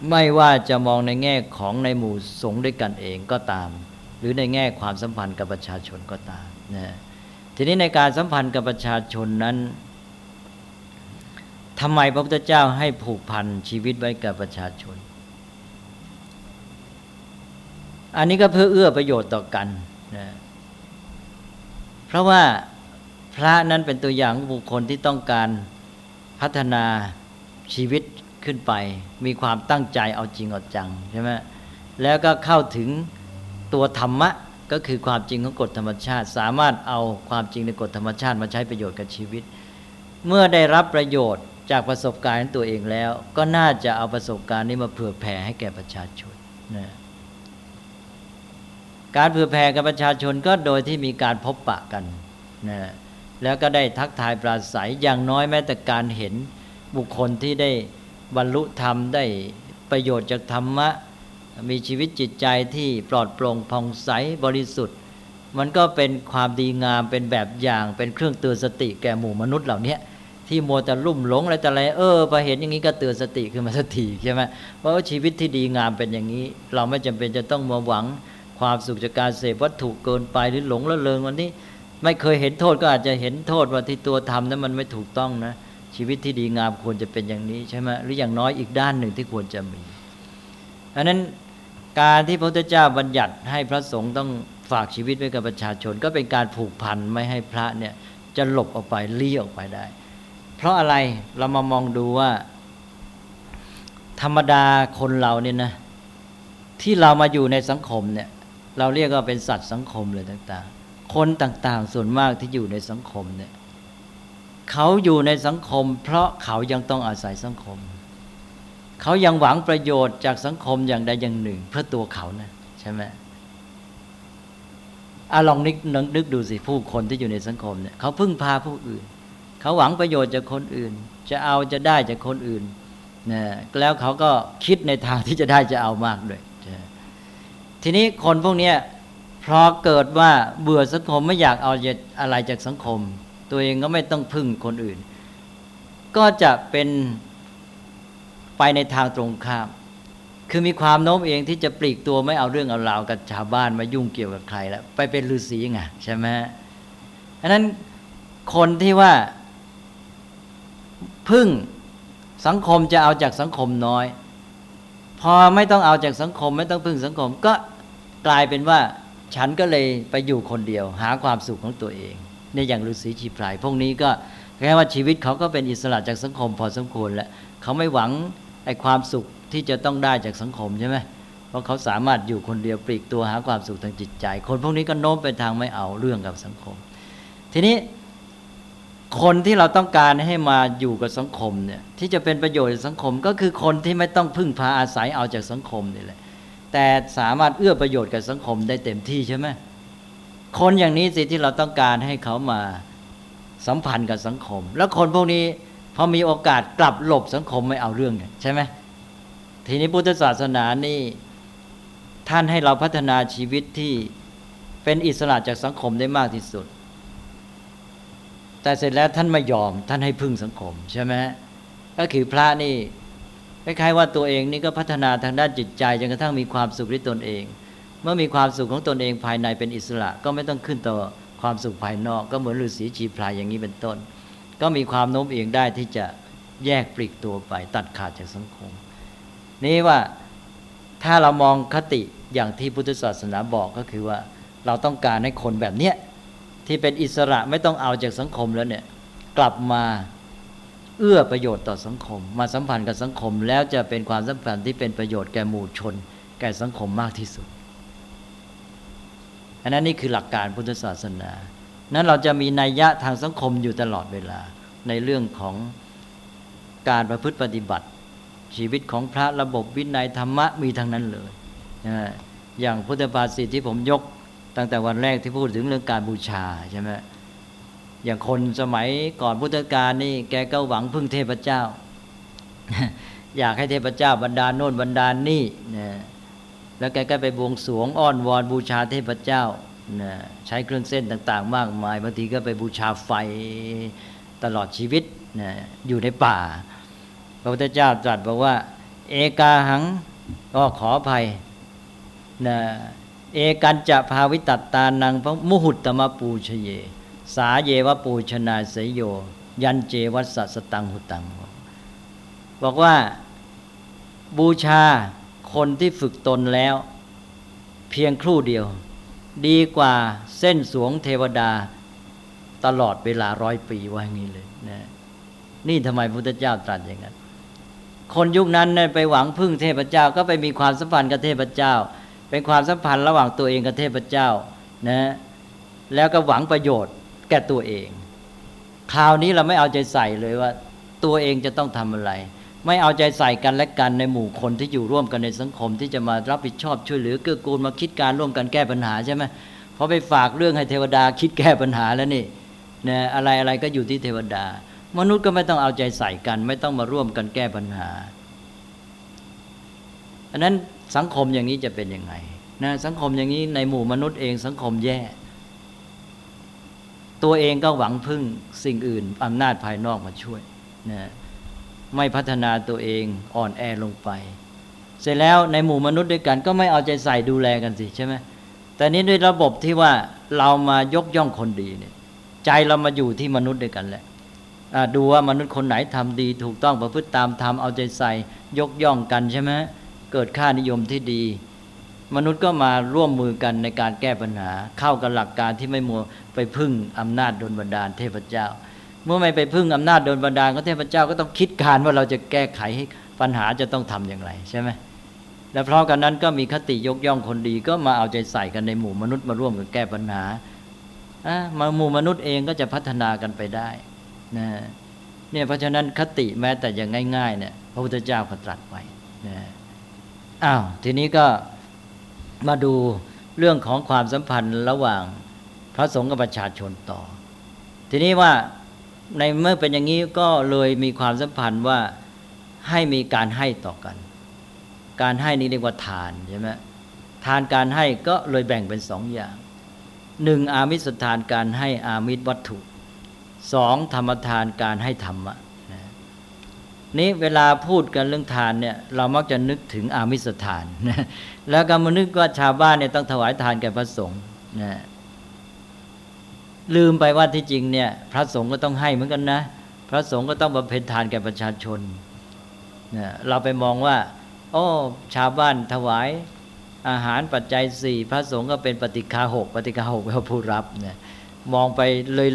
ไม่ว่าจะมองในแง่ของในหมู่สงฆ์ด้วยกันเองก็ตาม หรือในแง่ความสัมพันธ์กับประชาชนก็ตามนะทีนี้ในการสัมพันธ์กับประชาชนนั้นทำไมพระพุทธเจ้าให้ผูกพันชีวิตไว้กับประชาชน อันนี้ก็เพื่อเอื้อประโยชน์ต่อกันนะเพราะว่าพระนั้นเป็นตัวอย่างบุคคลที่ต้องการพัฒนาชีวิตขึ้นไป มีความตั้งใจเอาจริงเอาจังใช่ไหมแล้วก็เข้าถึงตัวธรรมะก็คือความจริงของกฎธรรมชาติ สามารถเอาความจริงในกฎธรรมชาติมาใช้ประโยชน์กับชีวิต เมื่อได้รับประโยชน์จากประสบการณ์ตัวเองแล้ว ก็น่าจะเอาประสบการณ์นี้มาเผื่อแผ่ให้แก่ประชาชนนะ การเผื่อแผ่กับประชาชนก็โดยที่มีการพบปะกันนะแล้วก็ได้ทักทายปราศัยอย่างน้อยแม้แต่การเห็นบุคคลที่ได้บรรลุธรรมได้ประโยชน์จากธรรมะ มีชีวิตจิตใจที่ปลอดโปร่งผ่องใสบริสุทธิ์ มันก็เป็นความดีงามเป็นแบบอย่างเป็นเครื่องเตือนสติแก่หมู่มนุษย์เหล่านี้ที่มัวแต่ลุ่มหลงอะไรแต่อะไรเออพอเห็นอย่างนี้ก็เตือนสติขึ้นมาสักทีใช่ไหมเพราะว่าชีวิตที่ดีงามเป็นอย่างนี้ เราไม่จำเป็นจะต้องมาหวัง ความสุขจากการเสพวัตถุเกินไปหรือหลงละเลงวันนี้ ไม่เคยเห็นโทษก็อาจจะเห็นโทษว่าที่ตัวทำนั้นมันไม่ถูกต้องนะ ชีวิตที่ดีงามควรจะเป็นอย่างนี้ใช่ไหมหรืออย่างน้อยอีกด้านหนึ่งที่ควรจะมีอันนั้นการที่พระพุทธเจ้าบัญญัติให้พระสงฆ์ต้องฝากชีวิตไว้กับประชาชน ก็เป็นการผูกพันไม่ให้พระเนี่ยจะหลบออกไปเลี้ออกไปได้ เพราะอะไรเรามามองดูว่า ธรรมดาคนเราเนี่ยนะที่เรามาอยู่ในสังคมเนี่ย เราเรียกว่าเป็นสัตว์สังคมเลยต่าง ๆ คนต่างๆ ส่วนมากที่อยู่ในสังคมเนี่ยเขาอยู่ในสังคม เพราะเขายังต้องอาศัยสังคม เขายังหวังประโยชน์จากสังคมอย่างใดอย่างหนึ่ง เพื่อตัวเขานะใช่ไหมอาลองนึกนึกดูสิผู้คนที่อยู่ในสังคมเนี่ยเขาพึ่งพาผู้อื่น เขาหวังประโยชน์จากคนอื่น จะเอาจะได้จากคนอื่นนะแล้วเขาก็คิดในทางที่จะได้จะเอามากด้วย ทีนี้คนพวกนี้พอเกิดว่าเบื่อสังคมไม่อยากเอาอะไรจากสังคม ตัวเองก็ไม่ต้องพึ่งคนอื่น ก็จะเป็นไปในทางตรงข้าม คือมีความโน้มเองที่จะปลีกตัวไม่เอาเรื่องเอาราวกับชาวบ้านมายุ่งเกี่ยวกับใครแล้วไปเป็นฤาษีไงใช่ไหมอันนั้นคนที่ว่าพึ่งสังคมจะเอาจากสังคมน้อย พอไม่ต้องเอาจากสังคม ไม่ต้องพึ่งสังคม ก็ กลายเป็นว่าฉันก็เลยไปอยู่คนเดียว หาความสุขของตัวเองในอย่างฤาษีชีพรายพวกนี้ก็แค่ว่าชีวิตเขาก็เป็นอิสระจากสังคมพอสมควรแล้วเขาไม่หวังไอ้ความสุขที่จะต้องได้จากสังคมใช่ไหมเพราะเขาสามารถอยู่คนเดียวปลีกตัวหาความสุขทางจิตใจ คนพวกนี้ก็โน้มไปทางไม่เอาเรื่องกับสังคม ทีนี้คนที่เราต้องการให้มาอยู่กับสังคมเนี่ยที่จะเป็นประโยชน์สังคมก็คือคนที่ไม่ต้องพึ่งพาอาศัยเอาจากสังคมนี่แหละ แต่สามารถเอื้อประโยชน์กับสังคมได้เต็มที่ใช่ไหมคนอย่างนี้สิที่เราต้องการให้เขามาสัมพันธ์กับสังคม แล้วคนพวกนี้พอมีโอกาสกลับหลบสังคมไม่เอาเรื่องใช่ไหมทีนี้พุทธศาสนานี่ท่านให้เราพัฒนาชีวิตที่เป็นอิสระจากสังคมได้มากที่สุด แต่เสร็จแล้วท่านไม่ยอมท่านให้พึ่งสังคมใช่ไหมก็คือพระนี่ คล้ายๆว่าตัวเองนี่ก็พัฒนาทางด้านจิตใจจนกระทั่งมีความสุขด้วยตนเอง เมื่อมีความสุขของตนเองภายในเป็นอิสระ ก็ไม่ต้องขึ้นต่อความสุขภายนอก ก็เหมือนฤาษีชีพรายอย่างนี้เป็นต้น ก็มีความโน้มเอียงได้ที่จะแยกปลีกตัวไปตัดขาดจากสังคม นี่ว่าถ้าเรามองคติอย่างที่พุทธศาสนาบอกก็คือว่าเราต้องการให้คนแบบเนี้ยที่เป็นอิสระไม่ต้องเอาจากสังคมแล้วเนี่ยกลับมา เอื้อประโยชน์ต่อสังคม มาสัมพันธ์กับสังคม แล้วจะเป็นความสัมพันธ์ที่เป็นประโยชน์แก่หมู่ชน แก่สังคมมากที่สุดอันนั้นนี่คือหลักการพุทธศาสนา นั้นเราจะมีนัยยะทางสังคมอยู่ตลอดเวลา ในเรื่องของการประพฤติปฏิบัติ ชีวิตของพระระบบวินัยธรรมะมีทั้งนั้นเลย อย่างพุทธภาษิตที่ผมยกตั้งแต่วันแรกที่พูดถึงเรื่องการบูชาใช่ไหม อย่างคนสมัยก่อนพุทธกาลนี่แกก็หวังพึ่งเทพเจ้า อยากให้เทพเจ้าบรรดาโน่นบรรดานี่นะแล้วแกก็ไปบวงสวงอ้อนวอนบูชาเทพเจ้านะใช้เครื่องเส้นต่าง ๆ มากมายบางทีก็ไปบูชาไฟตลอดชีวิตนะอยู่ในป่า พระพุทธเจ้าตรัสบอกว่า เอกาหังก็ขออภัยนะเอกันจะภาวิตัตตานังพระมุหุตตมปูชเย สาเยวปูชนาสยโย ยันเจวัสสตังหุตัง บอกว่าบูชาคนที่ฝึกตนแล้ว เพียงครู่เดียว ดีกว่าเส้นสวงเทวดาตลอดเวลาร้อยปีว่าอย่างนี้เลยนะนี่ทำไมพุทธเจ้าตรัสอย่างนั้น คนยุคนั้นไปหวังพึ่งเทพเจ้าก็ไปมีความสัมพันธ์กับเทพเจ้า เป็นความสัมพันธ์ระหว่างตัวเองกับเทพเจ้านะแล้วก็หวังประโยชน์ แก่ตัวเอง คราวนี้เราไม่เอาใจใส่เลยว่า ตัวเองจะต้องทำอะไร ไม่เอาใจใส่กันและกันในหมู่คนที่อยู่ร่วมกันในสังคม ที่จะมารับผิดชอบช่วยเหลือเกื้อกูลมาคิดการร่วมกันแก้ปัญหาใช่ไหมพอไปฝากเรื่องให้เทวดาคิดแก้ปัญหาแล้วนี่นะอะไรอะไรก็อยู่ที่เทวดา มนุษย์ก็ไม่ต้องเอาใจใส่กัน ไม่ต้องมาร่วมกันแก้ปัญหาอันนั้นสังคมอย่างนี้จะเป็นยังไงนะสังคมอย่างนี้ในหมู่มนุษย์เองสังคมแย่ ตัวเองก็หวังพึ่งสิ่งอื่นอำนาจภายนอกมาช่วยนะไม่พัฒนาตัวเองอ่อนแอลงไป เสร็จแล้วในหมู่มนุษย์ด้วยกัน ก็ไม่เอาใจใส่ดูแลกันสิใช่ไหมแต่นี้ด้วยระบบที่ว่าเรามายกย่องคนดีเนี่ย ใจเรามาอยู่ที่มนุษย์ด้วยกันแหละดูว่ามนุษย์คนไหนทำดี ถูกต้องประพฤติตามธรรมเอาใจใส่ยกย่องกันใช่ไหมเกิดค่านิยมที่ดี มนุษย์ก็มาร่วมมือกันในการแก้ปัญหา เข้ากับหลักการที่ไม่มัวไปพึ่งอำนาจโดนบันดาลเทพเจ้า เมื่อไม่ไปพึ่งอำนาจโดนบันดาลก็เทพเจ้าก็ต้องคิดการว่าเราจะแก้ไขให้ปัญหาจะต้องทำอย่างไรใช่ไหมและพราะกันนั้นก็มีคติยกย่องคนดี ก็มาเอาใจใส่กันในหมู่มนุษย์มาร่วมกันแก้ปัญหาอ่มาหมู่มนุษย์เองก็จะพัฒนากันไปได้นะเนี่ยเพราะฉะนั้นคติแม้แต่อย่างง่ายๆเนี่ยพระพุทธเจ้าก็ตรัสไว้นะอ้าวทีนี้ก็ มาดูเรื่องของความสัมพันธ์ระหว่างพระสงฆ์กับประชาชนต่อ ทีนี้ว่าในเมื่อเป็นอย่างนี้ก็เลยมีความสัมพันธ์ว่าให้มีการให้ต่อกัน การให้นี้เรียกว่าทานใช่ไหมทานการให้ก็เลยแบ่งเป็นสองอย่างหนึ่งอามิสทานการให้อามิสวัตถุสองธรรมทานการให้ธรรมะ นี้เวลาพูดกันเรื่องทานเนี่ยเรามักจะนึกถึงอามิสทานนะแล้วก็มานึกว่าชาวบ้านเนี่ยต้องถวายทานแก่พระสงฆ์นะลืมไปว่าที่จริงเนี่ยพระสงฆ์ก็ต้องให้เหมือนกันนะ พระสงฆ์ก็ต้องบำเพ็ญทานแก่ประชาชนนะเราไปมองว่าโอ้ชาวบ้านถวายอาหารปัจจัยสี่พระสงฆ์ก็เป็นปฏิคาหกปฏิคาหกเป็นผู้รับเนี่ยมองไป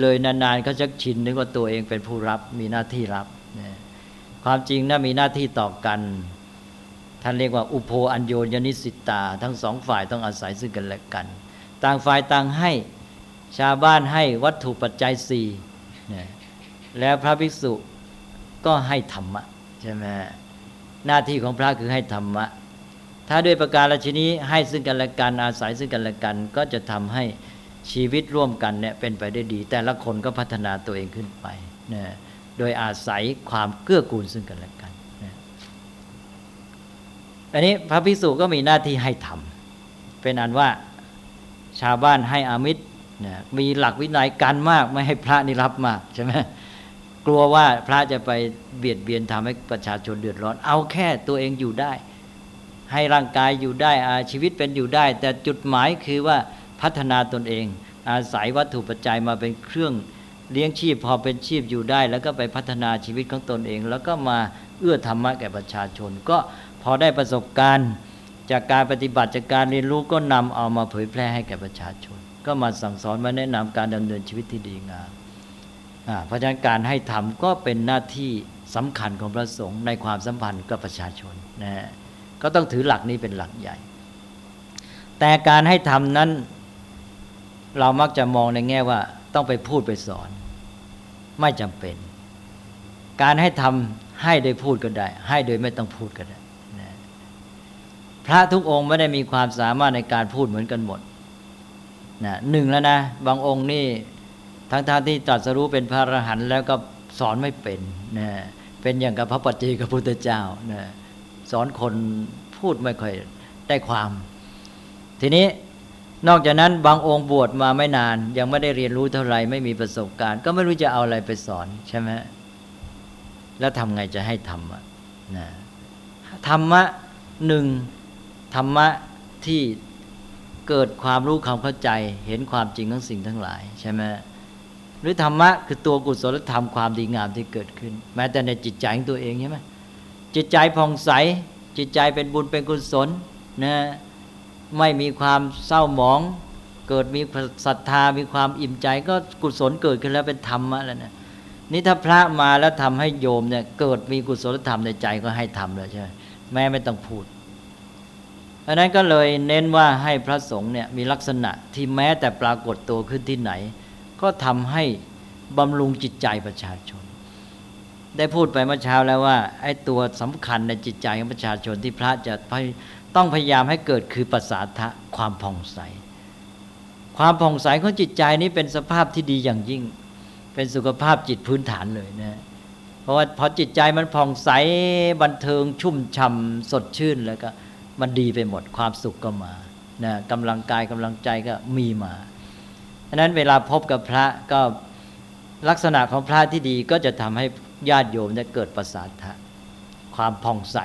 เลยๆนานๆเขาจะชินนึกว่าตัวเองเป็นผู้รับมีหน้าที่รับ ความจริงนะมีหน้าที่ต่อกัน ท่านเรียกว่า อุโพอัญโยยนิสิตา ทั้งสองฝ่ายต้องอาศัยซึ่งกันและกัน ต่างฝ่ายต่างให้ชาวบ้านให้วัตถุปัจจัยสี่แล้วพระภิกษุก็ให้ธรรมะใช่ไหมหน้าที่ของพระคือให้ธรรมะ ถ้าด้วยประการชนี้ให้ซึ่งกันและกันอาศัยซึ่งกันและกัน ก็จะทำให้ชีวิตร่วมกันเนี่ยเป็นไปได้ดี แต่ละคนก็พัฒนาตัวเองขึ้นไปนะ โดยอาศัยความเกื้อกูลซึ่งกันและกันนะอันนี้พระภิกษุก็มีหน้าที่ให้ทำเป็นอันว่าชาวบ้านให้อามิตรนะมีหลักวินัยการมาก ไม่ให้พระนี่รับมากใช่ไหมกลัวว่าพระจะไปเบียดเบียนทำให้ประชาชนเดือดร้อน เอาแค่ตัวเองอยู่ได้ ให้ร่างกายอยู่ได้อาชีวิตเป็นอยู่ได้ แต่จุดหมายคือว่าพัฒนาตนเอง อาศัยวัตถุปัจจัยมาเป็นเครื่อง เลี้ยงชีพพอเป็นชีพอยู่ได้ แล้วก็ไปพัฒนาชีวิตของตนเอง แล้วก็มาเอื้อธรรมะแก่ประชาชน ก็พอได้ประสบการณ์ จากการปฏิบัติจากการเรียนรู้ก็นำเอามาเผยแพร่ให้แก่ประชาชน ก็มาสั่งสอนมาแนะนำการดำเนินชีวิตที่ดีงามเพราะฉะนั้นการให้ทำก็เป็นหน้าที่สำคัญของพระสงฆ์ในความสัมพันธ์กับประชาชนนะก็ต้องถือหลักนี้เป็นหลักใหญ่ แต่การให้ทำนั้น เรามักจะมองในแง่ว่า ต้องไปพูดไปสอน ไม่จำเป็น การให้ทำให้โดยพูดก็ได้ ให้โดยไม่ต้องพูดก็ได้นะพระทุกองค์ไม่ได้มีความสามารถในการพูดเหมือนกันหมดนะหนึ่งแล้วนะ บางองค์นี่ทั้งท่านที่ตรัสรู้เป็นพระอรหันต์แล้วก็สอนไม่เป็นนะเป็นอย่างกับพระปัจเจกพุทธเจ้านะสอนคนพูดไม่ค่อยได้ความ ทีนี้ นอกจากนั้นบางองค์บวชมาไม่นาน ยังไม่ได้เรียนรู้เท่าไรไม่มีประสบการณ์ ก็ไม่รู้จะเอาอะไรไปสอนใช่ไหมแล้วทำไงจะให้ธรรมะนะธรรมะหนึ่งธรรมะที่เกิดความรู้ความเข้าใจ เห็นความจริงของสิ่งทั้งหลายใช่ไหมหรือธรรมะคือตัวกุศลธรรมความดีงามที่เกิดขึ้น แม้แต่ในจิตใจของตัวเองใช่ไหมจิตใจผ่องใสจิตใจเป็นบุญเป็นกุศลนะ ไม่มีความเศร้าหมอง เกิดมีศรัทธามีความอิ่มใจ ก็กุศลเกิดขึ้นแล้วเป็นธรรมะแล้วนะนี่ถ้าพระมาแล้วทำให้โยมเนี่ยเกิดมีกุศลธรรมในใจก็ให้ทำเลยใช่ไหมแม้ไม่ต้องพูดอันนั้นก็เลยเน้นว่าให้พระสงฆ์เนี่ยมีลักษณะที่แม้แต่ปรากฏตัวขึ้นที่ไหน ก็ทำให้บำรุงจิตใจประชาชน ได้พูดไปเมื่อเช้าแล้วว่าไอ้ตัวสำคัญในจิตใจของประชาชนที่พระจะ ต้องพยายามให้เกิดคือภาษาทะความผ่องใส ความผ่องใสของจิตใจนี้เป็นสภาพที่ดีอย่างยิ่ง เป็นสุขภาพจิตพื้นฐานเลยนะเพราะว่าพอจิตใจมันผ่องใสบันเทิงชุ่มช่าสดชื่นแล้วก็มันดีไปหมดความสุขก็มานะกำลังกายกำลังใจก็มีมาฉะนั้นเวลาพบกับพระก็ลักษณะของพระที่ดีก็จะทำให้ญาติโยมได้เกิดประสาทะความผ่องใส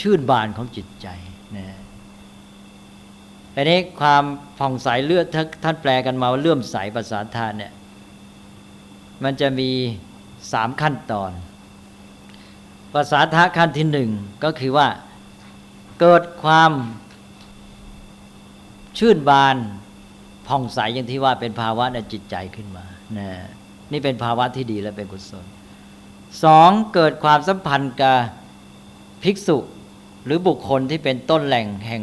ชื่นบานของจิตใจ อันนี้ความผ่องใสเลือดท่านแปลกันมาว่าเลื่อมใสภาษาทานเนี่ยมันจะมีสามขั้นตอน ภาษาทะขั้นที่หนึ่งก็คือว่าเกิดความชื่นบานผ่องใสอย่างที่ว่าเป็นภาวะในจิตใจขึ้นมานะนี่เป็นภาวะที่ดีและเป็นกุศลสองเกิดความสัมพันธ์กับภิกษุ หรือบุคคลที่เป็นต้นแหล่งแห่ง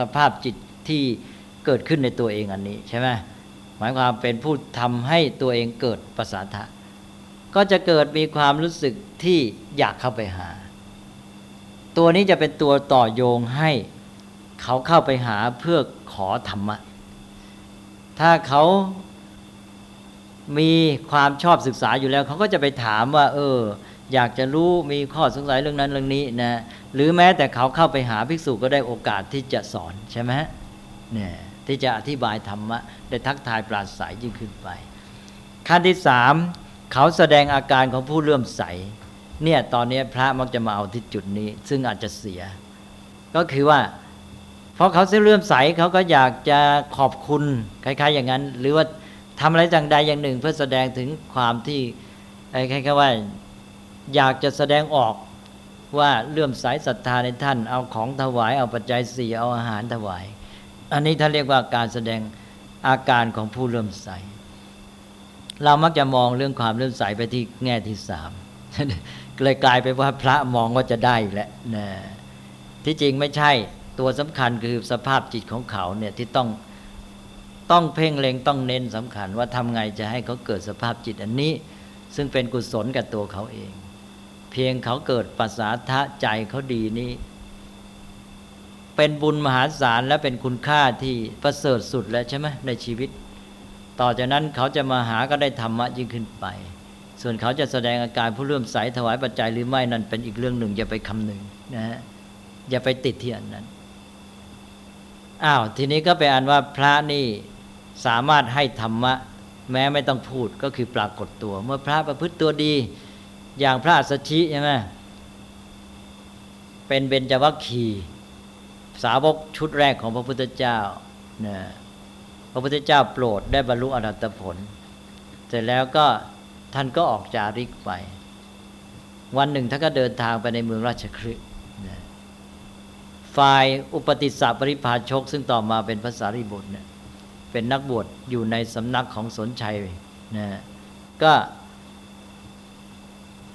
สภาพจิต ที่เกิดขึ้นในตัวเองอันนี้ใช่ไหมหมายความเป็นผู้ทำให้ตัวเองเกิดภาษาทะก็จะเกิดมีความรู้สึกที่อยากเข้าไปหา ตัวนี้จะเป็นตัวต่อโยงให้เขาเข้าไปหาเพื่อขอธรรมะ ถ้าเขามีความชอบศึกษาอยู่แล้ว เขาก็จะไปถามว่า เออ อยากจะรู้มีข้อสงสัยเรื่องนั้นเรื่องนี้นะ หรือแม้แต่เขาเข้าไปหาภิกษุก็ได้โอกาสที่จะสอนใช่ไหม เนี่ยที่จะอธิบายธรรมะได้ทักทายปราศัยยิ่งขึ้นไป ขั้นที่สามเขาแสดงอาการของผู้เลื่อมใสเนี่ยตอนนี้พระมักจะมาเอาที่จุดนี้ ซึ่งอาจจะเสีย ก็คือว่าเพราะเขาเสื่อมใสเขาก็อยากจะขอบคุณคล้าย ๆ อย่างนั้น หรือว่าทำอะไรจังใดอย่างหนึ่ง เพื่อแสดงถึงความที่คล้ายๆว่า อยากจะแสดงออกว่าเลื่อมใสศรัทธาในท่าน เอาของถวายเอาปัจจัยสี่เอาอาหารถวาย อันนี้ท่านเรียกว่าการแสดงอาการของผู้เลื่มใส เรามักจะมองเรื่องความเลื่มใสไปที่แง่ที่สามเลยกลายไปว่าพระมองว่าจะได้แหละนะที่จริงไม่ใช่ตัวสำคัญคือสภาพจิตของเขาเนี่ยที่ต้องต้องเพ่งเล็งต้องเน้นสำคัญว่าทำไงจะให้เขาเกิดสภาพจิตอันนี้ ซึ่งเป็นกุศลกับตัวเขาเอง เพียงเขาเกิดภาษาทะใจเขาดีนี้ เป็นบุญมหาศาลและเป็นคุณค่าที่ประเสริฐสุดแล้วใช่ไหมในชีวิต ต่อจากนั้นเขาจะมาหาก็ได้ธรรมะยิ่งขึ้นไป ส่วนเขาจะแสดงอาการผู้เลื่อมใสถวายปัจจัยหรือไม่นั่นเป็นอีกเรื่องหนึ่งอย่าไปคำหนึ่งนะฮะอย่าไปติดที่อันนั้นอ้าวทีนี้ก็เป็นอันว่าพระนี่สามารถให้ธรรมะ แม้ไม่ต้องพูดก็คือปรากฏตัว เมื่อพระประพฤติตัวดี อย่างพระสัชชิใช่ไหมเป็นเบญจวัคคี สาวกชุดแรกของพระพุทธเจ้านะพระพุทธเจ้าโปรดได้บรรลุอรหัตผล เสร็จแล้วก็ท่านก็ออกจาริกไป วันหนึ่งท่านก็เดินทางไปในเมืองราชคฤห์ฝ่ายอุปติสสะปริพาชก ซึ่งต่อมาเป็นภาษาริบุตรเนี่ยเป็นนักบวชอยู่ในสำนักของสนชัยนะก็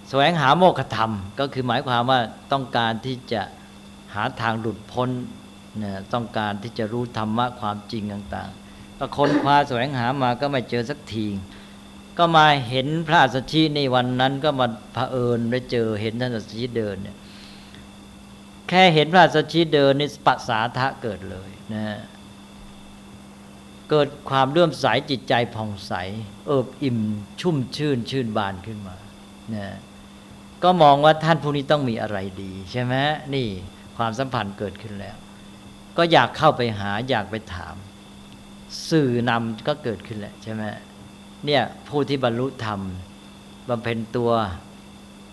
แสวงหาโมฆะธรรม ก็คือหมายความว่าต้องการที่จะ หาทางหลุดพ้นนะต้องการที่จะรู้ธรรมะความจริงต่างๆ ก็ค้นคว้าแสวงหามาก็ไม่เจอสักที ก็มาเห็นพระสัชชีในวันนั้นก็มาเผอิญได้เจอเห็นท่านสัชชีเดินเนี่ยแค่เห็นพระสัชชีเดินนี่ปัสสาทะเกิดเลยนะเกิดความเลื่อมใสจิตใจผ่องใส เอิบอิ่มชุ่มชื่นชื่นบานขึ้นมานะก็มองว่าท่านผู้นี้ต้องมีอะไรดี ใช่ไหมนี่ ความสัมพันธ์เกิดขึ้นแล้ว ก็อยากเข้าไปหาอยากไปถาม สื่อนำก็เกิดขึ้นแหละใช่ไหมเนี่ยผู้ที่บรรลุธรรมบำเพ็ญตัว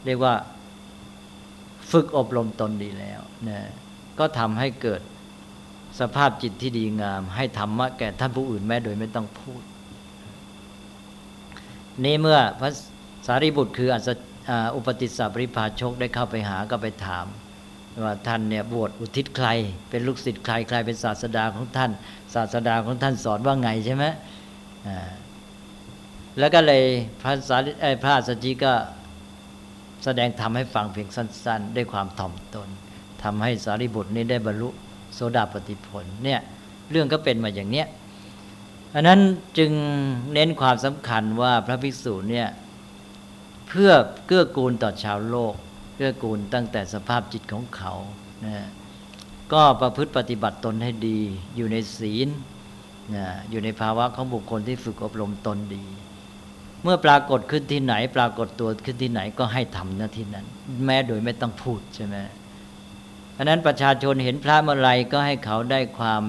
เรียกว่าฝึกอบรมตนดีแล้วนะก็ทำให้เกิดสภาพจิตที่ดีงาม ให้ธรรมะแก่ท่านผู้อื่นแม้โดยไม่ต้องพูด นี่เมื่อพระสารีบุตรคืออุปติสสะปริพาชกได้เข้าไปหาก็ไปถาม ว่าท่านเนี่ยบวชอุทิศใคร เป็นลูกศิษย์ใครใครเป็นศาสดาของท่าน ศาสดาของท่านสอนว่าไงใช่ไหมแล้วก็เลยพระสารีพระสัจจีก็แสดงทำให้ฟังเพียงสั้น ๆ ด้วยความถ่อมตนทำให้สารีบุตรนี้ได้บรรลุโสดาปฏิผลเนี่ยเรื่องก็เป็นมาอย่างเนี้ยอันนั้นจึงเน้นความสำคัญว่าพระภิกษุเนี่ยเพื่อเกื้อกูลต่อชาวโลก เกื้อกูลตั้งแต่สภาพจิตของเขานะก็ประพฤติปฏิบัติตนให้ดี อยู่ในศีลนะอยู่ในภาวะของบุคคลที่ฝึกอบรมตนดี เมื่อปรากฏขึ้นที่ไหน ปรากฏตัวขึ้นที่ไหนก็ให้ทำหน้าที่นั้น แม้โดยไม่ต้องพูดใช่ไหมเพราะนั้นประชาชนเห็นพระเมื่อไรก็ให้เขาได้ความ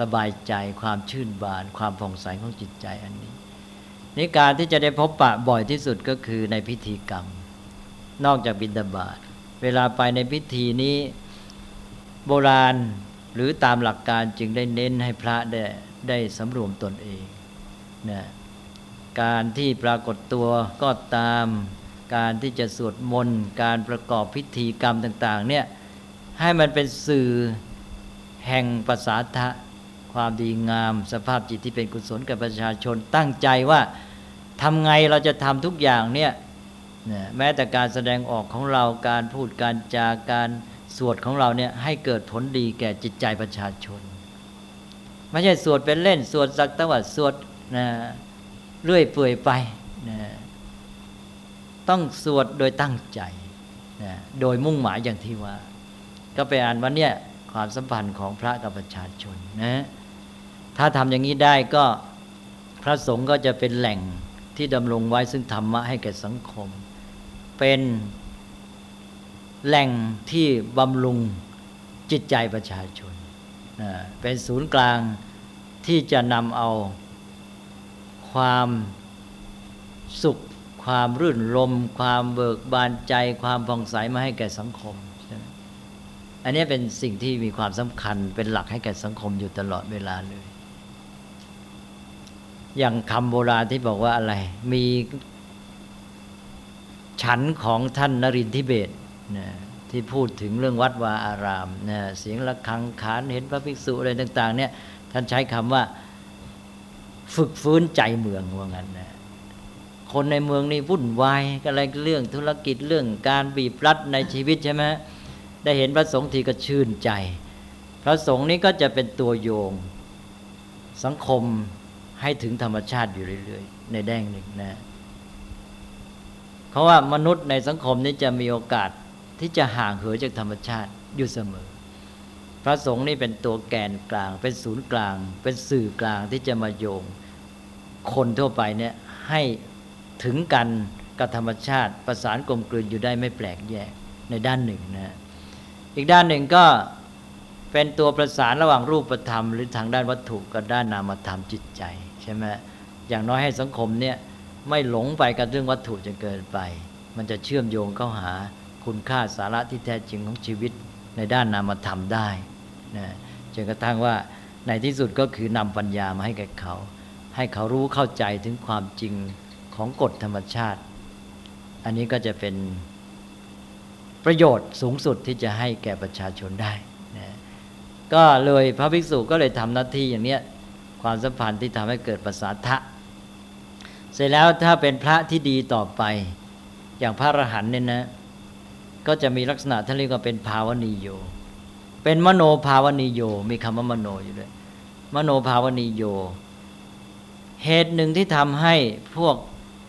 สบายใจ ความชื่นบาน ความผ่องใสของจิตใจอันนี้นี่การที่จะได้พบปะบ่อยที่สุดก็คือในพิธีกรรม นอกจากบิณฑบาตเวลาไปในพิธีนี้โบราณหรือตามหลักการจึงได้เน้นให้พระได้ได้สำรวมตนเองนะการที่ปรากฏตัวก็ตามการที่จะสวดมนต์การประกอบพิธีกรรมต่างๆเนี่ยให้มันเป็นสื่อแห่งภาษาทะความดีงาม สภาพจิตที่เป็นกุศลกับประชาชนตั้งใจว่าทำไงเราจะทำทุกอย่างเนี่ย แม้แต่การแสดงออกของเราการพูดการจาการสวดของเราเนี่ยให้เกิดผลดีแก่จิตใจประชาชน ไม่ใช่สวดเป็นเล่น สวดสักตะวัดสวดนะเรื่อยเปื่อยไปนะต้องสวดโดยตั้งใจนะโดยมุ่งหมายอย่างที่ว่า ก็ไปอ่านว่าเนี่ยความสัมพันธ์ของพระกับประชาชนนะถ้าทำอย่างนี้ได้ก็พระสงฆ์ก็จะเป็นแหล่งที่ดำรงไว้ซึ่งธรรมะให้แก่สังคม เป็นแหล่งที่บำรุงจิตใจประชาชน เป็นศูนย์กลางที่จะนำเอาความสุข ความรื่นรมความเบิกบานใจ ความผ่องใสมาให้แก่สังคม อันนี้เป็นสิ่งที่มีความสำคัญเป็นหลักให้แก่สังคมอยู่ตลอดเวลาเลย อย่างคำโบราณที่บอกว่าอะไร มี ฉันของท่านนรินทิเบศนะที่พูดถึงเรื่องวัดวาอารามนะเสียงระฆังขานเห็นพระภิกษุอะไรต่าง ๆ เนี่ยท่านใช้คำว่าฝึกฟื้นใจเมืองว่างั้นนะคนในเมืองนี่วุ่นวายอะไรเรื่องธุรกิจเรื่องการบีบรัดในชีวิตใช่ไหมได้เห็นพระสงฆ์ทีก็ชื่นใจ พระสงฆ์นี้ก็จะเป็นตัวโยง สังคมให้ถึงธรรมชาติอยู่เรื่อย ๆ ในแดงหนึ่งนะ เพราะว่ามนุษย์ในสังคมนี้จะมีโอกาสที่จะห่างเหินจากธรรมชาติอยู่เสมอ พระสงฆ์นี่เป็นตัวแกนกลาง เป็นศูนย์กลาง เป็นสื่อกลางที่จะมาโยงคนทั่วไปเนี่ยให้ถึงกันกับธรรมชาติ ประสานกลมกลืนอยู่ได้ไม่แปลกแยกในด้านหนึ่งนะอีกด้านหนึ่งก็เป็นตัวประสานระหว่างรูปธรรม หรือทางด้านวัตถุกับด้านนามธรรมจิตใจใช่ไหมอย่างน้อยให้สังคมเนี่ย ไม่หลงไปกับเรื่องวัตถุจนเกินไป มันจะเชื่อมโยงเข้าหาคุณค่าสาระที่แท้จริงของชีวิตในด้านนามธรรมได้นะจนกระทั่งว่าในที่สุดก็คือนำปัญญามาให้แก่เขา ให้เขารู้เข้าใจถึงความจริงของกฎธรรมชาติ อันนี้ก็จะเป็นประโยชน์สูงสุดที่จะให้แก่ประชาชนได้นะก็เลยพระภิกษุก็เลยทำหน้าที่อย่างนี้ความสัมพันธ์ที่ทำให้เกิดภาษาทะ เสร็จแล้วถ้าเป็นพระที่ดีต่อไป อย่างพระอรหันต์เนี่ยนะ ก็จะมีลักษณะท่านเรียกว่าเป็นภาวนีโย เป็นมโนภาวนีโย มีคำว่ามโนอยู่ด้วย มโนภาวนีโย เหตุหนึ่งที่ทำให้พวก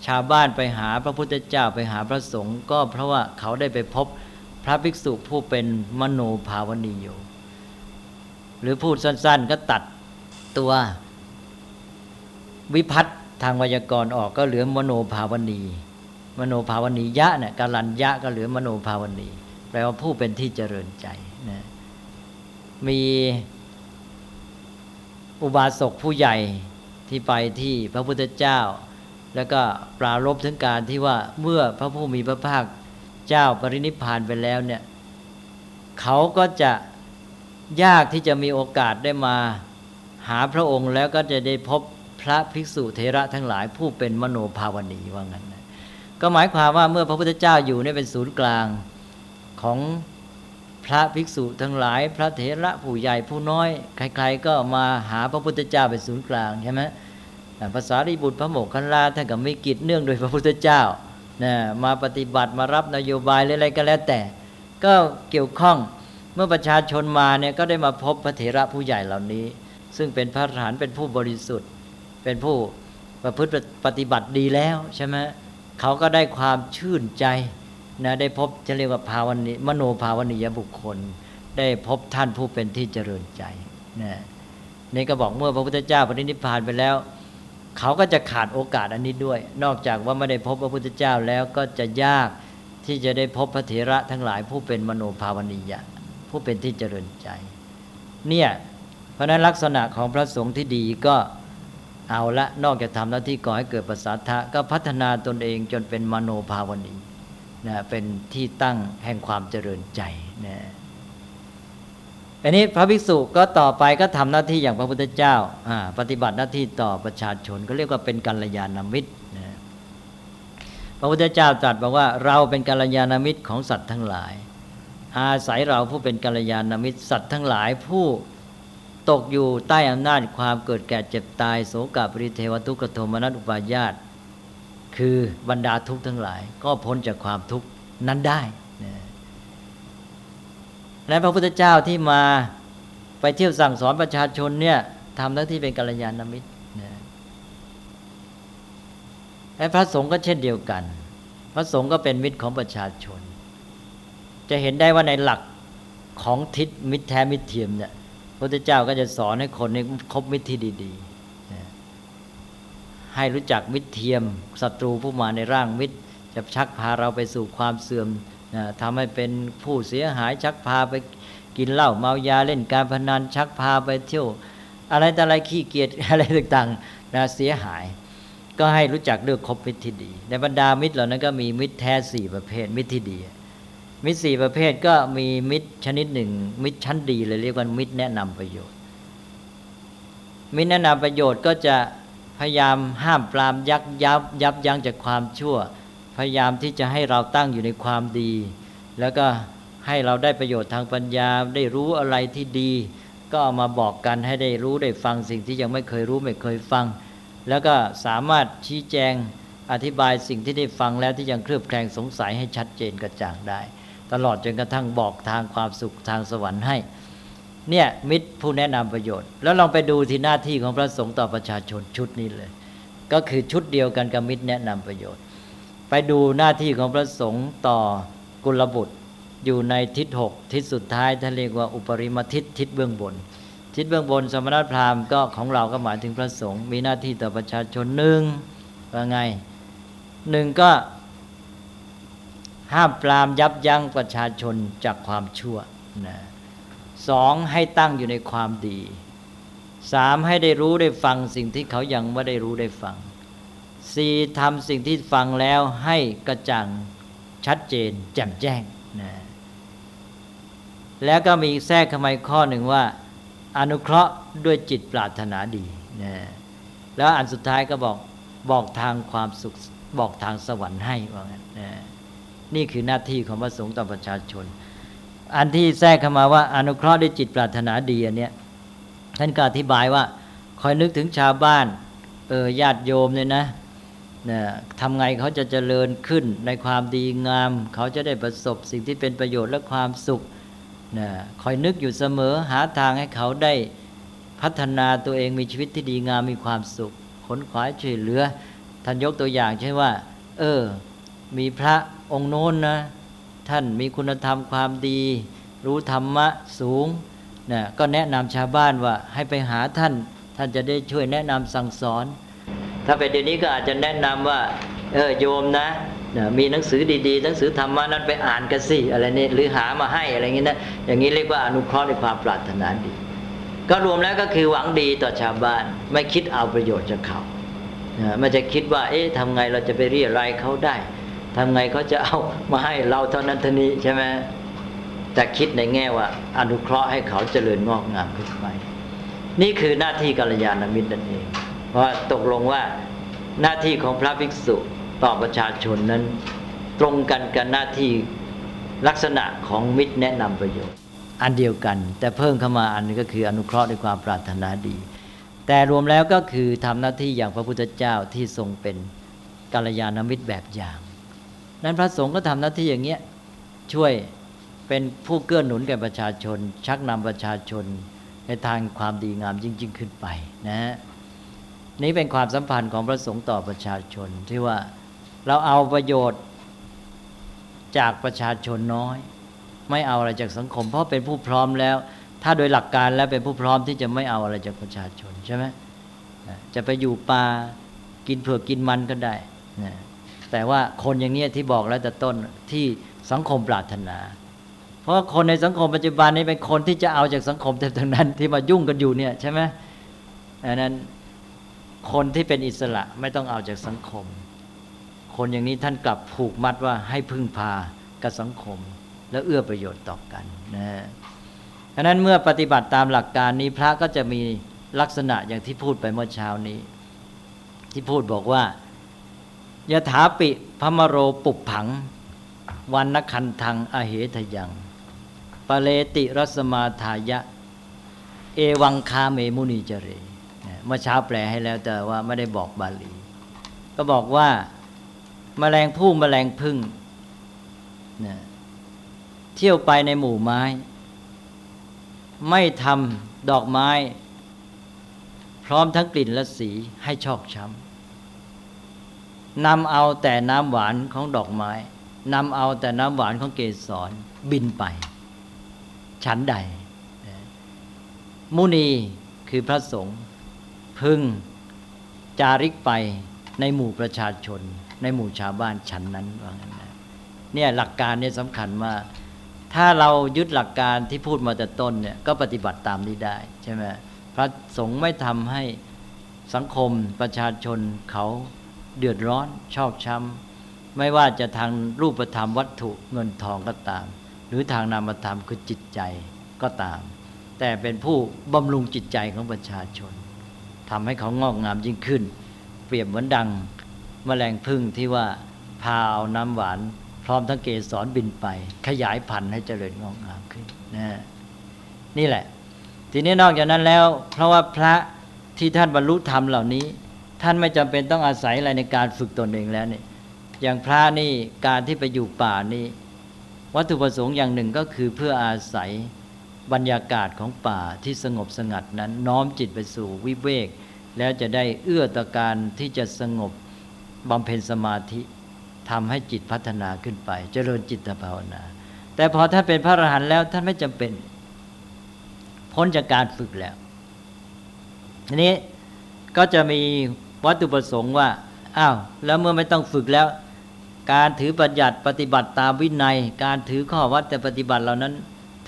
ชาวบ้านไปหาพระพุทธเจ้าไปหาพระสงฆ์ก็เพราะว่าเขาได้ไปพบพระภิกษุผู้เป็นมโนภาวนีโย หรือพูดสั้นๆก็ตัดตัววิพัฒน์ ทางไวยากรณ์ออกก็เหลือมโนภาวนีมโนภาวนียะเนี่ยกาลัญยะก็เหลือมโนภาวนีแปลว่าผู้เป็นที่เจริญใจนะมีอุบาสกผู้ใหญ่ที่ไปที่พระพุทธเจ้า แล้วก็ปรารบถึงการที่ว่าเมื่อพระผู้มีพระภาคเจ้าปรินิพานไปแล้วเนี่ยเขาก็จะยากที่จะมีโอกาสได้มาหาพระองค์แล้วก็จะได้พบ พระภิกษุเทระทั้งหลายผู้เป็นมโนภาวนีว่างั้นนะก็หมายความว่าเมื่อพระพุทธเจ้าอยู่เนี่ยเป็นศูนย์กลางของพระภิกษุทั้งหลาย พระเถระผู้ใหญ่ผู้น้อย ใคร ๆ ก็มาหาพระพุทธเจ้าเป็นศูนย์กลางใช่ไหมภาษาริบุตรพระโมกขันลาท่านก็มีกิจเนื่องโดยพระพุทธเจ้านะมาปฏิบัติมารับนโยบายอะไรก็แล้วแต่ ก็เกี่ยวข้องเมื่อประชาชนมาเนี่ยก็ได้มาพบพระเถระผู้ใหญ่เหล่านี้ ซึ่งเป็นพระทหารเป็นผู้บริสุทธิ์ เป็นผู้ประพฤติปฏิบัติดีแล้วใช่ไหมเขาก็ได้ความชื่นใจนะได้พบจะเรียกว่าภาวนิมโนภาวนียบุคคล ได้พบท่านผู้เป็นที่เจริญใจนะนี่ก็บอกเมื่อพระพุทธเจ้าปรินิพพานไปแล้ว เขาก็จะขาดโอกาสอันนี้ด้วย นอกจากว่าไม่ได้พบพระพุทธเจ้าแล้วก็จะยากที่จะได้พบพระเถระทั้งหลายผู้เป็นมโนภาวนียะผู้เป็นที่เจริญใจ เนี่ยเพราะนั้นลักษณะของพระสงฆ์ที่ดีก็ เอาละนอกจากทำหน้าที่ก่อให้เกิดภาษาทะก็พัฒนาตนเองจนเป็นมโนภาวนีนะเป็นที่ตั้งแห่งความเจริญใจนะอันนี้พระภิกษุก็ต่อไปก็ทำหน้าที่อย่างพระพุทธเจ้าปฏิบัติหน้าที่ต่อประชาชนก็เรียกว่าเป็นกัลยาณมิตรนะพระพุทธเจ้าตรัสบอกว่าเราเป็นกัลยาณมิตรของสัตว์ทั้งหลาย อาศัยเราผู้เป็นกัลยาณมิตรสัตว์ทั้งหลายผู้ ตกอยู่ใต้อำนาจความเกิดแก่เจ็บตาย โสกปริเทวทุกขโทมนัสอุปาญาตคือบรรดาทุกข์ทั้งหลาย ก็พ้นจากความทุกข์นั้นได้นะและพระพุทธเจ้าที่มาไปเที่ยวสั่งสอนประชาชนเนี่ยทำหน้าที่เป็นกัลยาณมิตรนะและพระสงฆ์ก็เช่นเดียวกัน พระสงฆ์ก็เป็นมิตรของประชาชน จะเห็นได้ว่าในหลักของทิศมิตรแท้มิตรเทียมเนี่ย พระพุทธเจ้าก็จะสอนให้คนนี้คบมิตรที่ดี ๆ ให้รู้จักมิตรเทียมศัตรูผู้มาในร่างมิตร จะชักพาเราไปสู่ความเสื่อมนะทำให้เป็นผู้เสียหายชักพาไปกินเหล้าเมายาเล่นการพนันชักพาไปเที่ยว อะไรแต่อะไรขี้เกียจอะไรต่างๆนะเสียหาย ก็ให้รู้จักเลือกคบมิตรที่ดี ในบรรดามิตรเหล่านั้นก็มีมิตรแท้สี่ประเภทมิตรที่ดี มิตรสี่ประเภทก็มีมิตรชนิดหนึ่ง มิตรชั้นดีเลยเรียกว่ามิตรแนะนำประโยชน์ มิตรแนะนำประโยชน์ก็จะพยายามห้ามปรามยักยับยับยั้งจากความชั่ว พยายามที่จะให้เราตั้งอยู่ในความดี แล้วก็ให้เราได้ประโยชน์ทางปัญญาได้รู้อะไรที่ดี ก็ามาบอกกันให้ได้รู้ได้ฟังสิ่งที่ยังไม่เคยรู้ไม่เคยฟัง แล้วก็สามารถชี้แจงอธิบายสิ่งที่ได้ฟังแล้วที่ยังเคลือบแคลงสงสัยให้ชัดเจนกระจ่างได้ ตลอดจนกระทั่งบอกทางความสุขทางสวรรค์ให้ เนี่ยมิตรผู้แนะนำประโยชน์ แล้วลองไปดูที่หน้าที่ของพระสงฆ์ต่อประชาชนชุดนี้เลย ก็คือชุดเดียวกันกับมิตรแนะนำประโยชน์ ไปดูหน้าที่ของพระสงฆ์ต่อกุลบุตรอยู่ในทิศหกทิศสุดท้ายท่านเรียกว่าอุปริมทิศทิศเบื้องบน ทิศเบื้องบน สมณพราหมณ์ก็ของเราก็หมายถึงพระสงฆ์มีหน้าที่ต่อประชาชนหนึ่งว่าไงหนึ่งก็ ห้ามปรามยับยั้งประชาชนจากความชั่วนะสองให้ตั้งอยู่ในความดีสามให้ได้รู้ได้ฟังสิ่งที่เขายังไม่ได้รู้ได้ฟังสี่ทำสิ่งที่ฟังแล้วให้กระจ่างชัดเจนแจ่มแจ้งนะแล้วก็มีแทรกข้ามาข้อหนึ่งว่า อนุเคราะห์ด้วยจิตปรารถนาดีนะแล้วอันสุดท้ายก็บอกบอกทางความสุขบอกทางสวรรค์ให้ว่างั้นนะ นี่คือหน้าที่ของพระสงฆ์ต่อประชาชน อันที่แทรกเข้ามาว่าอนุเคราะห์ด้วยจิตปรารถนาดีอันเนี้ยท่านก็อธิบายว่าคอยนึกถึงชาวบ้านเออญาติโยมเนี่ยนะนะทำไงเขาจะเจริญขึ้นในความดีงาม เขาจะได้ประสบสิ่งที่เป็นประโยชน์และความสุขนะคอยนึกอยู่เสมอหาทางให้เขาได้พัฒนาตัวเองมีชีวิตที่ดีงามมีความสุขขนขวายช่วยเหลือท่านยกตัวอย่างเช่นว่า เออ มีพระ องค์โน้นนะ ท่านมีคุณธรรมความดี รู้ธรรมะสูงนะก็แนะนำชาวบ้านว่าให้ไปหาท่าน ท่านจะได้ช่วยแนะนำสั่งสอน ถ้าเป็นเดี๋ยวนี้ก็อาจจะแนะนำว่าเออโยมนะนะมีหนังสือดีๆ หนังสือธรรมะนั้นไปอ่านกันสิอะไรนี่หรือหามาให้อะไรอย่างนี้นะอย่างนี้เรียกว่าอนุเคราะห์ในความปรารถนาดี ก็รวมแล้วก็คือหวังดีต่อชาวบ้าน ไม่คิดเอาประโยชน์จากเขานะไม่จะคิดว่า เอ๊ะทำไงเราจะไปเรียรายเขาได้ ทำไงเขาจะเอามาให้เราเท่านั้นเท่านี้ใช่ไหมแต่คิดในแง่ว่า อนุเคราะห์ให้เขาเจริญงอกงามขึ้นไป นี่คือหน้าที่กัลยาณมิตรนั่นเอง เพราะตกลงว่าหน้าที่ของพระภิกษุต่อประชาชนนั้น ตรงกันกับหน้าที่ลักษณะของมิตรแนะนำประโยชน์ อันเดียวกัน แต่เพิ่มเข้ามาอันนึงก็คืออนุเคราะห์ด้วยความปรารถนาดี แต่รวมแล้วก็คือทำหน้าที่อย่างพระพุทธเจ้าที่ทรงเป็นกัลยาณมิตรแบบอย่าง นั้นพระสงฆ์ก็ทำหน้าที่อย่างเงี้ยช่วยเป็นผู้เกื้อหนุนแก่ประชาชน ชักนำประชาชนในทางความดีงามยิ่ง ๆ ขึ้นไปนะฮะนี้เป็นความสัมพันธ์ของพระสงฆ์ต่อประชาชนที่ว่าเราเอาประโยชน์จากประชาชนน้อย ไม่เอาอะไรจากสังคม เพราะเป็นผู้พร้อมแล้ว ถ้าโดยหลักการแล้วเป็นผู้พร้อมที่จะไม่เอาอะไรจากประชาชนใช่ไหมจะไปอยู่ป่ากินเผือกกินมันก็ได้นะ แต่ว่าคนอย่างนี้ที่บอกแล้วแต่ต้นที่สังคมปรารถนา เพราะคนในสังคมปัจจุบันนี้เป็นคนที่จะเอาจากสังคมทั้งนั้น ที่มายุ่งกันอยู่เนี่ยใช่ไหมดังนั้นคนที่เป็นอิสระไม่ต้องเอาจากสังคม คนอย่างนี้ท่านกลับผูกมัดว่าให้พึ่งพากับสังคม แล้วเอื้อประโยชน์ต่อกันนะดังนั้นเมื่อปฏิบัติตามหลักการนี้พระก็จะมีลักษณะอย่างที่พูดไปเมื่อเช้านี้ ที่พูดบอกว่า ยถาปิพมโรปุบผัง วันนคันทังอเหทยังปเลติรสมาทายะ เอวังคาเมมุนีเจเรเมื่อเช้าแปลให้แล้วแต่ว่าไม่ได้บอกบาลี ก็บอกว่าแมลงผู้แมลงพึ่งนะเที่ยวไปในหมู่ไม้ ไม่ทำดอกไม้ พร้อมทั้งกลิ่นและสีให้ชอกช้ำ นำเอาแต่น้ำหวานของดอกไม้นำเอาแต่น้ำหวานของเกสรบินไปฉันใด มุนีคือพระสงฆ์พึงจาริกไปในหมู่ประชาชน ในหมู่ชาวบ้านฉันนั้นว่างั้นนะเนี่ยหลักการเนี่ยสำคัญว่าถ้าเรายึดหลักการที่พูดมาแต่ต้นเนี่ยก็ปฏิบัติตามนี้ได้ใช่ไหมพระสงฆ์ไม่ทำให้สังคมประชาชนเขา เดือดร้อนชอกช้ำไม่ว่าจะทางรูปธรรมวัตถุเงินทองก็ตาม หรือทางนามธรรมคือจิตใจก็ตาม แต่เป็นผู้บำรุงจิตใจของประชาชนทำให้เขางอกงามยิ่งขึ้น เปรียบเหมือนดังมแมลงพึ่งที่ว่าพาเอาน้ำหวาน พร้อมทั้งเกสรบินไป ขยายพันธุ์ให้เจริญงอกงามขึ้นนะนี่แหละ ทีนี้นอกจากนั้นแล้ว เพราะว่าพระที่ท่านบรรลุธรรมเหล่านี้ ท่านไม่จำเป็นต้องอาศัยอะไรในการฝึกตนเองแล้วนี่อย่างพระนี่การที่ไปอยู่ป่านี่วัตถุประสงค์อย่างหนึ่งก็คือเพื่ออาศัยบรรยากาศของป่าที่สงบสงัดนั้น น้อมจิตไปสู่วิเวก แล้วจะได้เอื้อต่อการที่จะสงบบำเพ็ญสมาธิทำให้จิตพัฒนาขึ้นไป เจริญจิตภาวนา แต่พอท่านเป็นพระอรหันต์แล้วท่านไม่จำเป็น พ้นจากการฝึกแล้วทีนี้ก็จะมี วัตถุประสงค์ว่าอ้าวแล้วเมื่อไม่ต้องฝึกแล้ว การถือปัญญัติปฏิบัติตามวินัย การถือข้อวัดแต่ปฏิบัติเหล่านั้น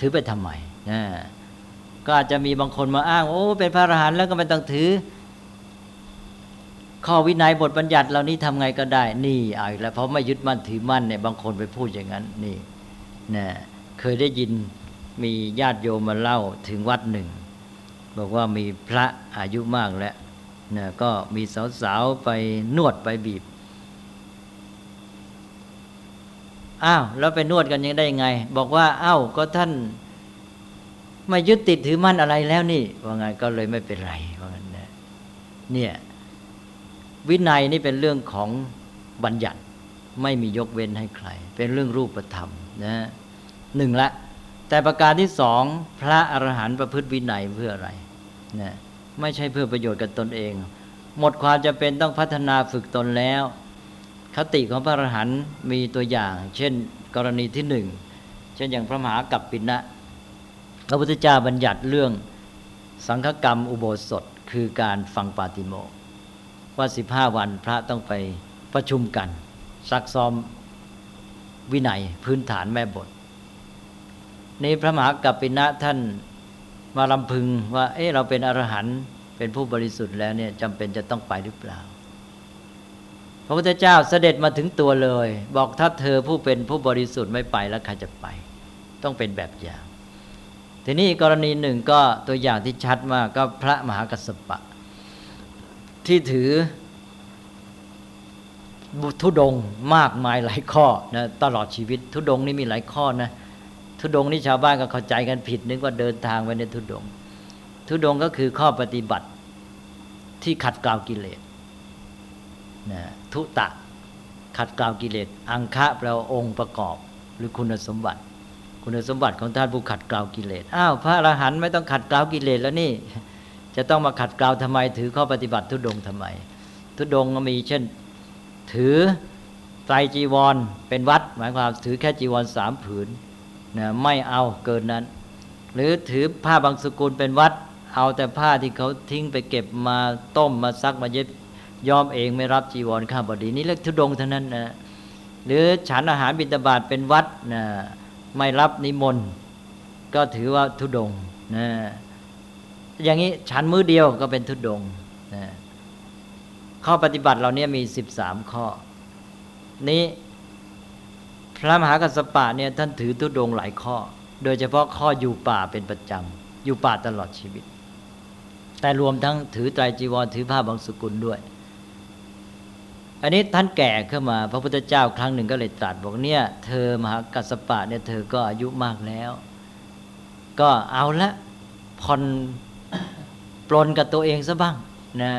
ถือไปทำไมนะก็อาจจะมีบางคนมาอ้าง โอ้ เป็นพระอรหันต์แล้วก็ไม่ต้องถือ ข้อวินัยบทบัญญัติเหล่านี้ทำไงก็ได้ นี่เอาอีกแล้วเพราะไม่ยึดมั่นถือมั่นเนี่ยบางคนไปพูดอย่างนั้นนี่นะเคยได้ยินมีญาติโยมมาเล่าถึงวัดหนึ่ง บอกว่ามีพระอายุมากแล้ว นะก็มีสาวๆไปนวดไปบีบ อ้าว แล้วไปนวดกันยังได้ไง บอกว่า อ้าว ก็ท่านไม่ยึดติดถือมั่นอะไรแล้วนี่ ว่าไงก็เลยไม่เป็นไรว่างั้นนะเนี่ยวินัยนี่เป็นเรื่องของบัญญัติไม่มียกเว้นให้ใคร เป็นเรื่องรูปธรรมนะหนึ่งละ แต่ประการที่สองพระอรหันต์ประพฤติวินัยเพื่ออะไรนะ ไม่ใช่เพื่อประโยชน์กับตนเอง หมดความจะเป็นต้องพัฒนาฝึกตนแล้ว คติของพระอรหันต์มีตัวอย่าง เช่นกรณีที่หนึ่ง เช่นอย่างพระมหากัปปินะ พระพุทธเจ้าบัญญัติเรื่องสังฆกรรมอุโบสถคือการฟังปาติโมกว่าสิบห้าวันพระต้องไปประชุมกัน ซักซ้อมวินัยพื้นฐานแม่บท นี้พระมหากัปปินะท่าน มาลำพึงว่า เออเราเป็นอรหันต์เป็นผู้บริสุทธิ์แล้วเนี่ยจำเป็นจะต้องไปหรือเปล่า พระพุทธเจ้าเสด็จมาถึงตัวเลย บอกถ้าเธอผู้เป็นผู้บริสุทธิ์ไม่ไปแล้วใครจะไป ต้องเป็นแบบอย่าง ทีนี้กรณีหนึ่งก็ตัวอย่างที่ชัดมากก็พระมหากัสสปะ ที่ถือทุดงมากมายหลายข้อนะตลอดชีวิตทุดงนี่มีหลายข้อนะ ทุดงนี่ชาวบ้านก็เข้าใจกันผิด นึกว่าเดินทางไปในทุดง ทุดงก็คือข้อปฏิบัติที่ขัดเกลากิเลสนะทุตะขัดเกลากิเลส อังคะแปลว่าองค์ประกอบ หรือคุณสมบัติ คุณสมบัติของท่านผู้ขัดเกลากิเลสอ้าวพระอรหันต์ไม่ต้องขัดเกลากิเลสแล้วนี่ จะต้องมาขัดเกลาทำไม ถือข้อปฏิบัติทุดงทำไม ทุดงก็มีเช่น ถือไตรจีวรเป็นวัด หมายความถือแค่จีวรสามผืน นะไม่เอาเกินนั้น หรือถือผ้าบางสกุลเป็นวัด เอาแต่ผ้าที่เขาทิ้งไปเก็บมาต้มมาซักมาเย็บยอมเองไม่รับจีวรข้าบดีนี่เรียกทุดงเท่านั้นนะหรือฉันอาหารบิณฑบาตเป็นวัดนะไม่รับนิมนต์ก็ถือว่าทุดงนะอย่างนี้ฉันมือเดียวก็เป็นทุดงนะข้อปฏิบัติเราเนี่ยมีสิบสามข้อ นี้ พระมหากัสปะเนี่ยท่านถือทุดงหลายข้อ โดยเฉพาะข้ออยู่ป่าเป็นประจำอยู่ป่าตลอดชีวิต แต่รวมทั้งถือไตรจีวรถือผ้าบางสกุลด้วย อันนี้ท่านแก่ขึ้นมา พระพุทธเจ้าครั้งหนึ่งก็เลยตรัสบอกเนี่ย เธอมหากัสปะเนี่ยเธอก็อายุมากแล้ว ก็เอาละผ่อนปลนกับตัวเองซะบ้างนะ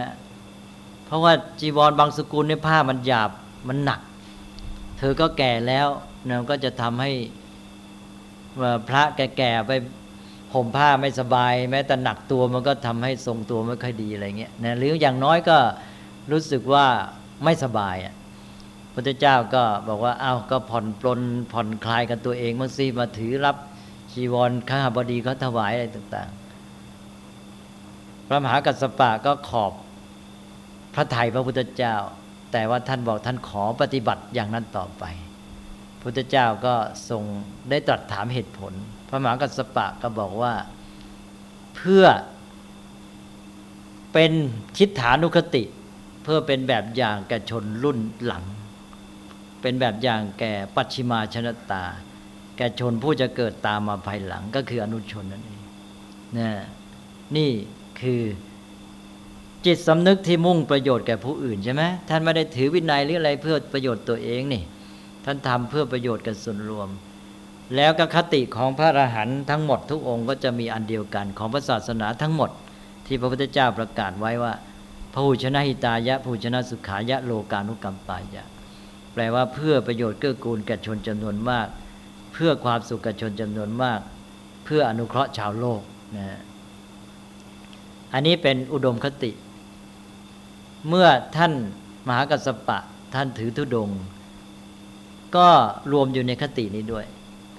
เพราะว่าจีวรบางสกุลเนี่ยผ้ามันหยาบมันหนัก เธอก็แก่แล้ว นะก็จะทำให้พระแก่ๆไปห่มผ้าไม่สบาย แม้แต่หนักตัวมันก็ทำให้ทรงตัวไม่ค่อยดีอะไรเงี้ยนะหรืออย่างน้อยก็รู้สึกว่าไม่สบายอะพระเจ้าก็บอกว่าอ้าวก็ผ่อนปลนผ่อนคลายกันตัวเองมั่งสิมาถือรับชีวรข้าบดีเขาถวายอะไรต่าง ๆ พระมหากัสสปะก็ขอบพระไทยพระพุทธเจ้า แต่ว่าท่านบอกท่านขอปฏิบัติอย่างนั้นต่อไป พุทธเจ้าก็ทรงได้ตรัสถามเหตุผล พระมหากัสสปะก็บอกว่าเพื่อเป็นคิดฐานุคติ เพื่อเป็นแบบอย่างแก่ชนรุ่นหลัง เป็นแบบอย่างแก่ปัจฉิมาชนตา แก่ชนผู้จะเกิดตามมาภายหลังก็คืออนุชนนั่นเองนะนี่คือจิตสำนึกที่มุ่งประโยชน์แก่ผู้อื่นใช่ไหมท่านไม่ได้ถือวินัยหรืออะไรเพื่อประโยชน์ตัวเองนี่ ท่านทำเพื่อประโยชน์กันส่วนรวม แล้วก็คติของพระอรหันต์ทั้งหมดทุกองค์ก็จะมีอันเดียวกันของพระศาสนาทั้งหมด ที่พระพุทธเจ้าประกาศไว้ว่าพหูชนะหิตายะภูชนะสุขายะโลกานุกรรมปายะ แปลว่าเพื่อประโยชน์เกื้อกูลแก่ชนจำนวนมาก เพื่อความสุขแก่ชนจำนวนมาก เพื่ออนุเคราะห์ชาวโลกนะอันนี้เป็นอุดมคติ เมื่อท่านมหากัสสปะท่านถือธุดงค์ ก็รวมอยู่ในคตินี้ด้วย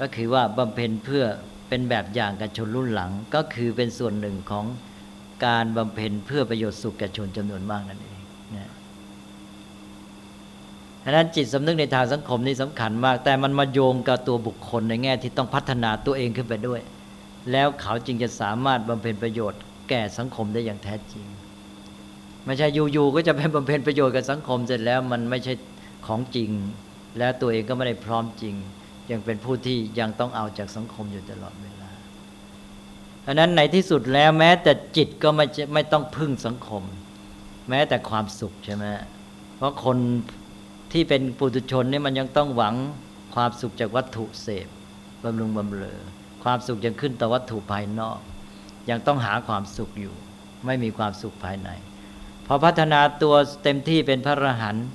ก็คือว่าบำเพ็ญเพื่อเป็นแบบอย่างกับชนรุ่นหลัง ก็คือเป็นส่วนหนึ่งของการบำเพ็ญเพื่อประโยชน์สุขแก่ชนจำนวนมากนั่นเองนะดังนั้นจิตสำนึกในทางสังคมนี่สำคัญมาก แต่มันมาโยงกับตัวบุคคลในแง่ที่ต้องพัฒนาตัวเองขึ้นไปด้วย แล้วเขาจึงจะสามารถบำเพ็ญประโยชน์แก่สังคมได้อย่างแท้จริงไม่ใช่อยู่ๆก็จะไปบำเพ็ญประโยชน์กับสังคมเสร็จแล้วมันไม่ใช่ของจริง และตัวเองก็ไม่ได้พร้อมจริง ยังเป็นผู้ที่ยังต้องเอาจากสังคมอยู่ตลอดเวลาเพราะนั้นในที่สุดแล้วแม้แต่จิตก็ไม่ไม่ต้องพึ่งสังคม แม้แต่ความสุขใช่ไหมเพราะคนที่เป็นปุถุชนนี่มันยังต้องหวังความสุขจากวัตถุเสพบำรุงบำเรอความสุขยังขึ้นต่อวัตถุภายนอก ยังต้องหาความสุขอยู่ ไม่มีความสุขภายในพอพัฒนาตัวเต็มที่เป็นพระอรหันต์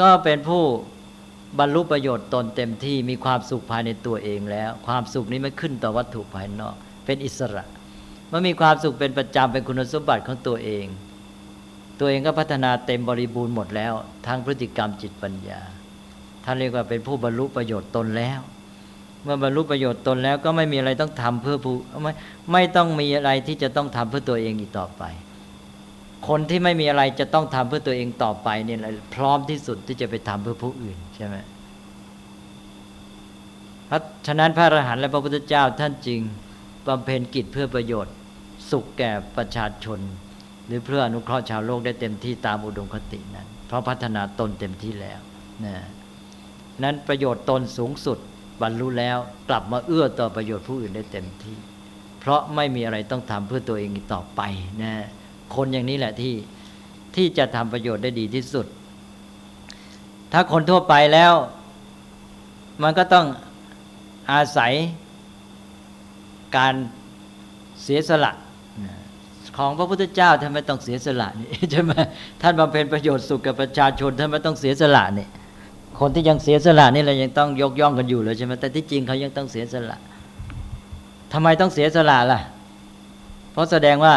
ก็เป็นผู้บรรลุประโยชน์ตนเต็มที่มีความสุขภายในตัวเองแล้ว ความสุขนี้ไม่ขึ้นต่อวัตถุภายนอก เป็นอิสระเมื่อมีความสุขเป็นประจำเป็นคุณสมบัติของตัวเอง ตัวเองก็พัฒนาเต็มบริบูรณ์หมดแล้ว ทั้งพฤติกรรมจิตปัญญาท่านเรียกว่าเป็นผู้บรรลุประโยชน์ตนแล้ว เมื่อบรรลุประโยชน์ตนแล้วก็ไม่มีอะไรต้องทำเพื่อผู้ไม่ไม่ต้องมีอะไรที่จะต้องทำเพื่อตัวเองอีกต่อไป คนที่ไม่มีอะไรจะต้องทำเพื่อตัวเองต่อไปเนี่ยพร้อมที่สุดที่จะไปทำเพื่อผู้อื่นใช่ไหมเพราะฉะนั้นพระอรหันต์และพระพุทธเจ้าท่านจริงบำเพ็ญกิจเพื่อประโยชน์ สุขแก่ประชาชน หรือเพื่ออนุเคราะห์ชาวโลกได้เต็มที่ตามอุดมคตินั้น เพราะพัฒนาตนเต็มที่แล้วนะนั้นประโยชน์ตนสูงสุดบรรลุแล้วกลับมาเอื้อต่อประโยชน์ผู้อื่นได้เต็มที่ เพราะไม่มีอะไรต้องทำเพื่อตัวเองต่อไปนะ คนอย่างนี้แหละที่ที่จะทำประโยชน์ได้ดีที่สุด ถ้าคนทั่วไปแล้ว มันก็ต้องอาศัยการเสียสละของพระพุทธเจ้าท่านไม่ต้องเสียสละนี่ใช่ไหมท่านบำเพ็ญประโยชน์สุขกับประชาชนท่านไม่ต้องเสียสละนี่คนที่ยังเสียสละนี่เรายังต้องยกย่องกันอยู่เลยใช่ไหมแต่ที่จริงเขายังต้องเสียสละทำไมต้องเสียสละล่ะ เพราะแสดงว่า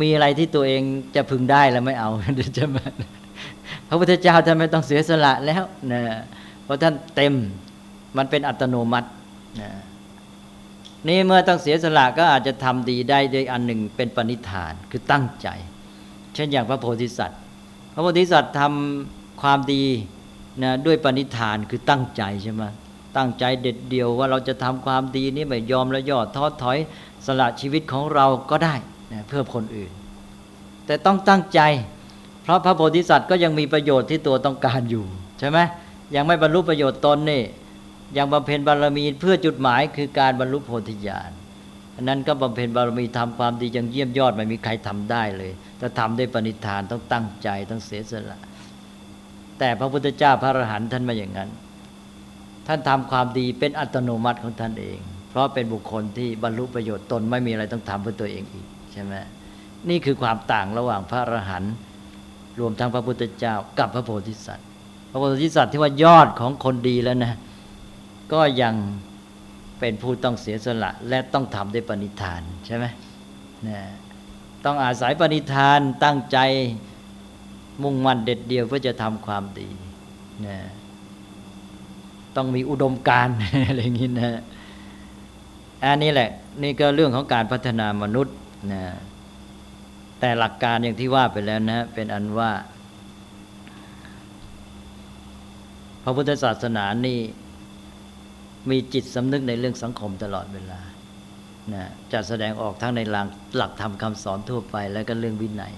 มีอะไรที่ตัวเองจะพึงได้แล้วไม่เอาใช่ไหมพระพุทธเจ้าท่านไม่ต้องเสียสละแล้วนะเพราะท่านเต็มมันเป็นอัตโนมัตินะนี่เมื่อต้องเสียสละก็อาจจะทำดีได้ด้วยอันหนึ่งเป็นปณิธานคือตั้งใจ เช่นอย่างพระโพธิสัตว์ พระโพธิสัตว์ทำความดีนะด้วยปณิธานคือตั้งใจใช่ไหมตั้งใจเด็ดเดียวว่าเราจะทำความดีนี้ไม่ยอมและย่อท้อถอยสละชีวิตของเราก็ได้ เพื่อคนอื่น แต่ต้องตั้งใจ เพราะพระโพธิสัตว์ก็ยังมีประโยชน์ที่ตัวต้องการอยู่ใช่ไหมยังไม่บรรลุประโยชน์ตนนี่ยังบำเพ็ญบารมีเพื่อจุดหมายคือการบรรลุโพธิญาณอันนั้นก็บำเพ็ญบารมีทำความดีอย่างเยี่ยมยอดไม่มีใครทำได้เลยถ้าทำได้ปณิธานต้องตั้งใจต้องเสียสละ แต่พระพุทธเจ้าพระอรหันต์ท่านมาอย่างนั้น ท่านทำความดีเป็นอัตโนมัติของท่านเอง เพราะเป็นบุคคลที่บรรลุประโยชน์ตนไม่มีอะไรต้องทำเพื่อตัวเองอีก ใช่ไหมนี่คือความต่างระหว่างพระอรหันต์รวมทั้งพระพุทธเจ้ากับพระโพธิสัตว์ พระโพธิสัตว์ที่ว่ายอดของคนดีแล้วนะ ก็ยังเป็นผู้ต้องเสียสละ และต้องทำด้วยปณิธานใช่ไหมนะต้องอาศัยปณิธานตั้งใจมุ่งมั่นเด็ดเดียวเพื่อจะทำความดีนะต้องมีอุดมการอะไรอย่างนี้นะอันนี้แหละ นี่ก็เรื่องของการพัฒนามนุษย์ นะแต่หลักการอย่างที่ว่าไปแล้วนะ เป็นอันว่า พระพุทธศาสนานี่มีจิตสำนึกในเรื่องสังคมตลอดเวลานะจะแสดงออกทั้งในหลักหลักธรรมคำสอนทั่วไป แล้วก็เรื่องวินัย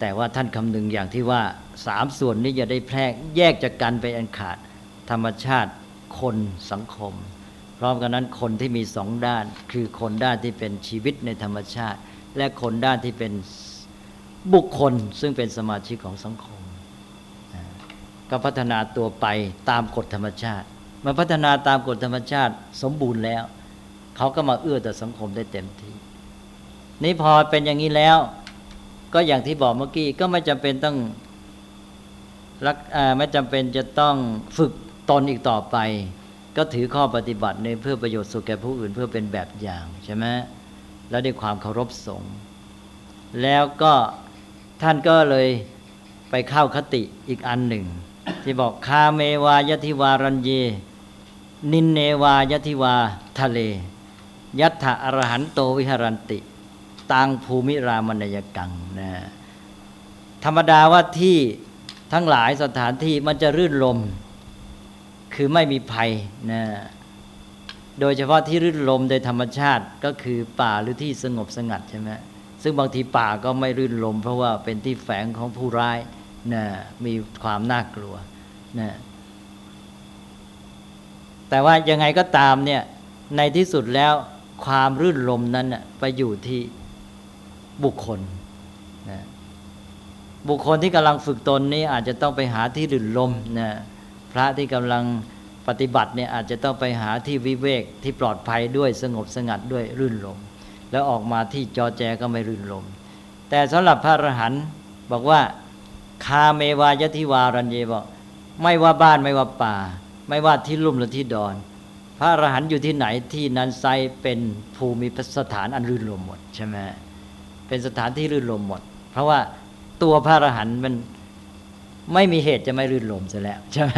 แต่ว่าท่านคำนึงอย่างที่ว่าสามส่วนนี้จะได้แพร่แยกจากกันไปอันขาด ธรรมชาติคนสังคม พร้อมกันนั้นคนที่มีสองด้าน คือคนด้านที่เป็นชีวิตในธรรมชาติ และคนด้านที่เป็นบุคคลซึ่งเป็นสมาชิกของสังคมก็พัฒนาตัวไปตามกฎธรรมชาติเมื่อพัฒนาตามกฎธรรมชาติสมบูรณ์แล้ว เขาก็มาเอื้อต่อสังคมได้เต็มที่นี่พอเป็นอย่างนี้แล้ว ก็อย่างที่บอกเมื่อกี้ก็ไม่จำเป็นต้องรักไม่จำเป็นจะต้องฝึกตนอีกต่อไป ก็ถือข้อปฏิบัติในเพื่อประโยชน์สุขแก่ผู้อื่นเพื่อเป็นแบบอย่างใช่ไหมแล้วด้วยความเคารพสงฆ์แล้วก็ท่านก็เลยไปเข้าคติอีกอันหนึ่ง ที่บอกคาเมวายทิวารัญเย นินเนวายทิวาทะเล ยัตถะอรหันโตวิหรันติตังภูมิรามณยกังนะธรรมดาว่าที่ทั้งหลายสถานที่มันจะรื่นลม คือไม่มีภัยนะโดยเฉพาะที่รื่นลมโดยธรรมชาติก็คือป่าหรือที่สงบสงัดใช่ไหมซึ่งบางทีป่าก็ไม่รื่นลม เพราะว่าเป็นที่แฝงของผู้ร้ายนะมีความน่ากลัวนะแต่ว่ายังไงก็ตามเนี่ยในที่สุดแล้วความรื่นลมนั้นไปอยู่ที่บุคคลนะบุคคลที่กำลังฝึกตนนี้อาจจะต้องไปหาที่รื่นลมนะ ระที่กำลังปฏิบัติเนี่ยอาจจะต้องไปหาที่วิเวกที่ปลอดภัยด้วยสงบสงัดด้วยรื่นลม แล้วออกมาที่จอแจก็ไม่รื่นลม แต่สำหรับพระอรหันต์บอกว่าคาเมวายทิวารัญเยบอกไม่ว่าบ้านไม่ว่าป่า ไม่ว่าที่ลุ่มหรือที่ดอน พระอรหันต์อยู่ที่ไหนที่นั้นไซเป็นภูมิสถานอันรื่นลมหมดใช่ไหมเป็นสถานที่รื่นลมหมด เพราะว่าตัวพระอรหันต์มัน ไม่มีเหตุจะไม่รื่นลมซะแล้วใช่ไหม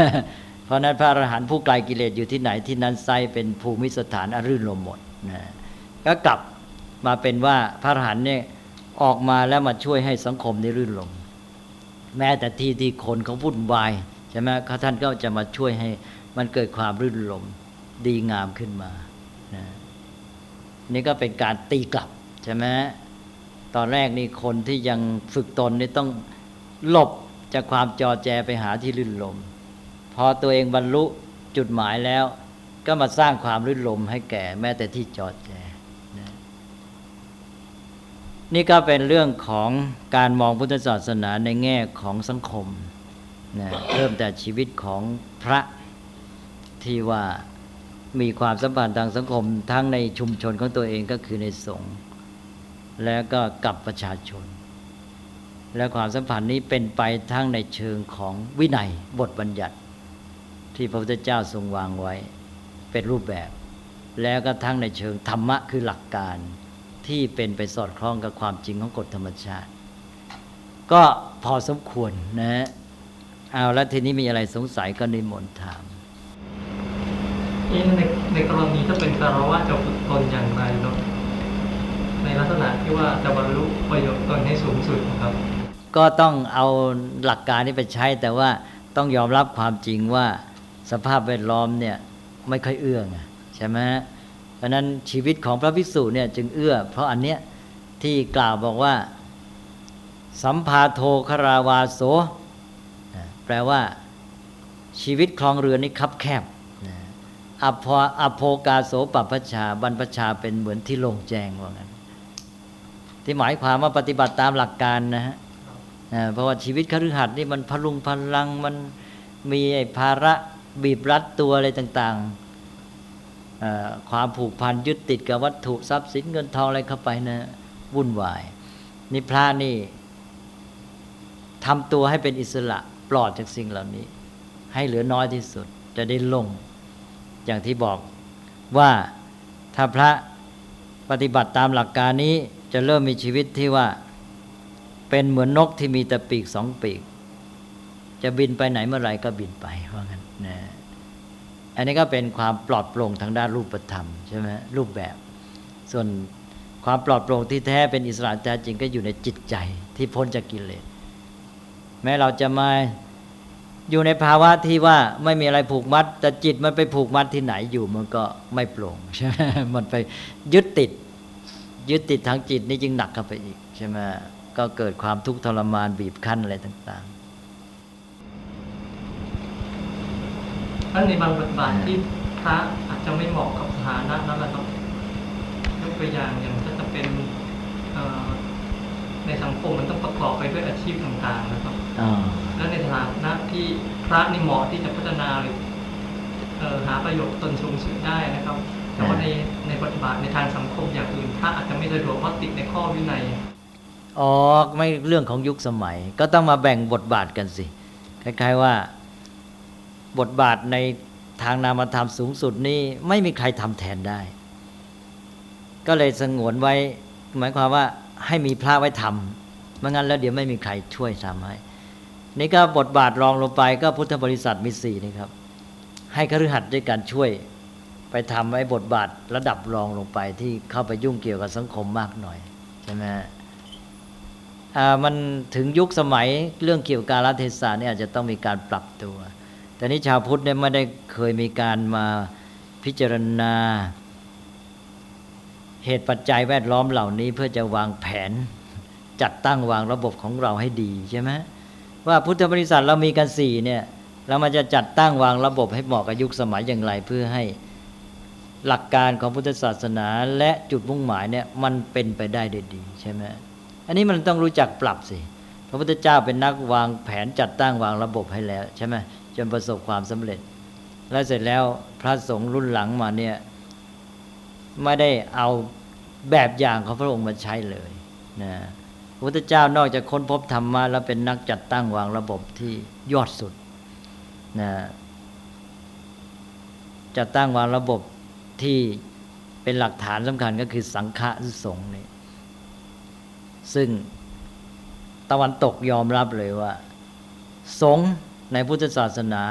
เพราะนั้นพระอรหันต์ผู้ไกลกิเลสอยู่ที่ไหนที่นั้นไซเป็นภูมิสถานอรื่นลมหมดนะก็กลับมาเป็นว่าพระอรหันต์เนี่ยออกมาแล้วมาช่วยให้สังคมได้รื่นลมแม้แต่ที่ที่คนเขาวุ่นวายใช่ไหมเขาท่านก็จะมาช่วยให้มันเกิดความรื่นลมดีงามขึ้นมานะนี่ก็เป็นการตีกลับใช่ไหมตอนแรกนี่คนที่ยังฝึกตนนี่ต้องหลบ จากความจอแจไปหาที่ลื่นลม พอตัวเองบรรลุจุดหมายแล้ว ก็มาสร้างความลื่นลมให้แก่ แม้แต่ที่จอแจนี่ก็เป็นเรื่องของการมองพุทธศาสนาในแง่ของสังคมนะเริ่มแต่ชีวิตของพระที่ว่ามีความสัมพันธ์ทางสังคมทั้งในชุมชนของตัวเองก็คือในสงฆ์แล้วก็กับประชาชน และความสัมพันธ์นี้เป็นไปทั้งในเชิงของวินัยบทบัญญัติ ที่พระพุทธเจ้าทรงวางไว้เป็นรูปแบบ แล้วก็ทั้งในเชิงธรรมะคือหลักการที่เป็นไปสอดคล้องกับความจริงของกฎธรรมชาติ ก็พอสมควรนะ เอาแล้วทีนี้มีอะไรสงสัยก็นิมนต์ถามในในกรณีถ้าเป็นคารวะจะฝึกตนอย่างไรเนาะ ในลักษณะที่ว่าจะบรรลุประโยชน์ตนให้สูงสุดครับ ก็ต้องเอาหลักการนี้ไปใช้แต่ว่าต้องยอมรับความจริงว่าสภาพแวดล้อมเนี่ยไม่ค่อยเอื้องใช่ไหมเพราะนั้นชีวิตของพระภิกษุเนี่ยจึงเอื้อ เพราะอันเนี้ยที่กล่าวบอกว่า สัมภาโทคราวาโสแปลว่าชีวิตคลองเรือนนี่คับแคบอภอโภกาโสปัปชาบรรพชาเป็นเหมือนที่ลงแจงว่างั้น ที่หมายความว่าปฏิบัติตามหลักการนะฮะเพราะว่าชีวิตคฤหัสถ์นี่มันพลุงพลังมันมีภาระบีบรัดตัวอะไรต่างๆ ความผูกพันยึดติดกับวัตถุทรัพย์สินเงินทองอะไรเข้าไปนะวุ่นวาย นี่พระนี่ทำตัวให้เป็นอิสระปลอดจากสิ่งเหล่านี้ ให้เหลือน้อยที่สุดจะได้ลง อย่างที่บอกว่าถ้าพระปฏิบัติตามหลักการนี้ จะเริ่มมีชีวิตที่ว่า เป็นเหมือนนกที่มีแต่ปีกสองปีก จะบินไปไหนเมื่อไรก็บินไปว่างั้นนะอันนี้ก็เป็นความปลอดโปร่งทางด้านรูปธรรมใช่ไหมรูปแบบ ส่วนความปลอดโปร่งที่แท้เป็นอิสระแท้จริงก็อยู่ในจิตใจที่พ้นจากกิเลสแม้เราจะมาอยู่ในภาวะที่ว่าไม่มีอะไรผูกมัด แต่จิตมันไปผูกมัดที่ไหนอยู่มันก็ไม่โปร่งใช่ไหมมันไปยึดติด ยึดติดทางจิตนี่จึงหนักเข้าไปอีกใช่ไหมก็เกิดความทุกข์ทรมานบีบคั้นอะไรต่างแล้วในบางบทบาทที่พระอาจจะไม่เหมาะกับสถานะนั้นแหละครับยกตัวอย่างอย่างถ้าจะเป็นเอ่อในสังคมมันต้องประกอบไปด้วยอาชีพต่างๆนะครับๆอ่าแล้วในฐานะที่พระนี่เหมาะที่จะพัฒนาหรือเอ่อหาประโยชน์ตนสูงสุดได้นะครับ แต่ว่าในในบทบาทในทางสังคมอย่างอื่นพระอาจจะไม่สะดวกเพราะติดในข้อวินัยอ๋อไม่เรื่องของยุคสมัย ก็ต้องมาแบ่งบทบาทกันสิคล้ายๆว่า บทบาทในทางนามธรรมสูงสุดนี่ไม่มีใครทำแทนได้ ก็เลยสงวนไว้ หมายความว่าให้มีพระไว้ทำไม่งั้นแล้วเดี๋ยวไม่มีใครช่วยทำให้นี่ก็บทบาทรองลงไปก็พุทธบริษัทมีสี่นี่ครับ ให้คฤหัสถ์ด้วยการช่วย ไปทำไว้บทบาทระดับรองลงไปที่เข้าไปยุ่งเกี่ยวกับสังคมมากหน่อยใช่ไหมฮะมันถึงยุคสมัยเรื่องเกี่ยวกับกาลเทศะเนี่ยอาจจะต้องมีการปรับตัว แต่นี่ชาวพุทธเนี่ยไม่ได้เคยมีการมาพิจารณา เหตุปัจจัยแวดล้อมเหล่านี้เพื่อจะวางแผน จัดตั้งวางระบบของเราให้ดีใช่ไหมว่าพุทธบริษัทเรามีกันสี่เนี่ยเรามาจะจัดตั้งวางระบบให้เหมาะกับยุคสมัยอย่างไรเพื่อให้ หลักการของพุทธศาสนาและจุดมุ่งหมายเนี่ยมันเป็นไปได้ดีใช่ไหมอันนี้มันต้องรู้จักปรับสิพระพุทธเจ้าเป็นนักวางแผนจัดตั้งวางระบบให้แล้วใช่ไหมจนประสบความสำเร็จ แล้วเสร็จแล้วพระสงฆ์รุ่นหลังมาเนี่ยไม่ได้เอาแบบอย่างของพระองค์มาใช้เลยนะพระพุทธเจ้านอกจากค้นพบธรรมะแล้วเป็นนักจัดตั้งวางระบบที่ยอดสุดนะจัดตั้งวางระบบ ที่เป็นหลักฐานสำคัญก็คือสังฆะสงฆ์นี่ซึ่งตะวันตกยอมรับเลยว่า สงฆ์ในพุทธศาสนา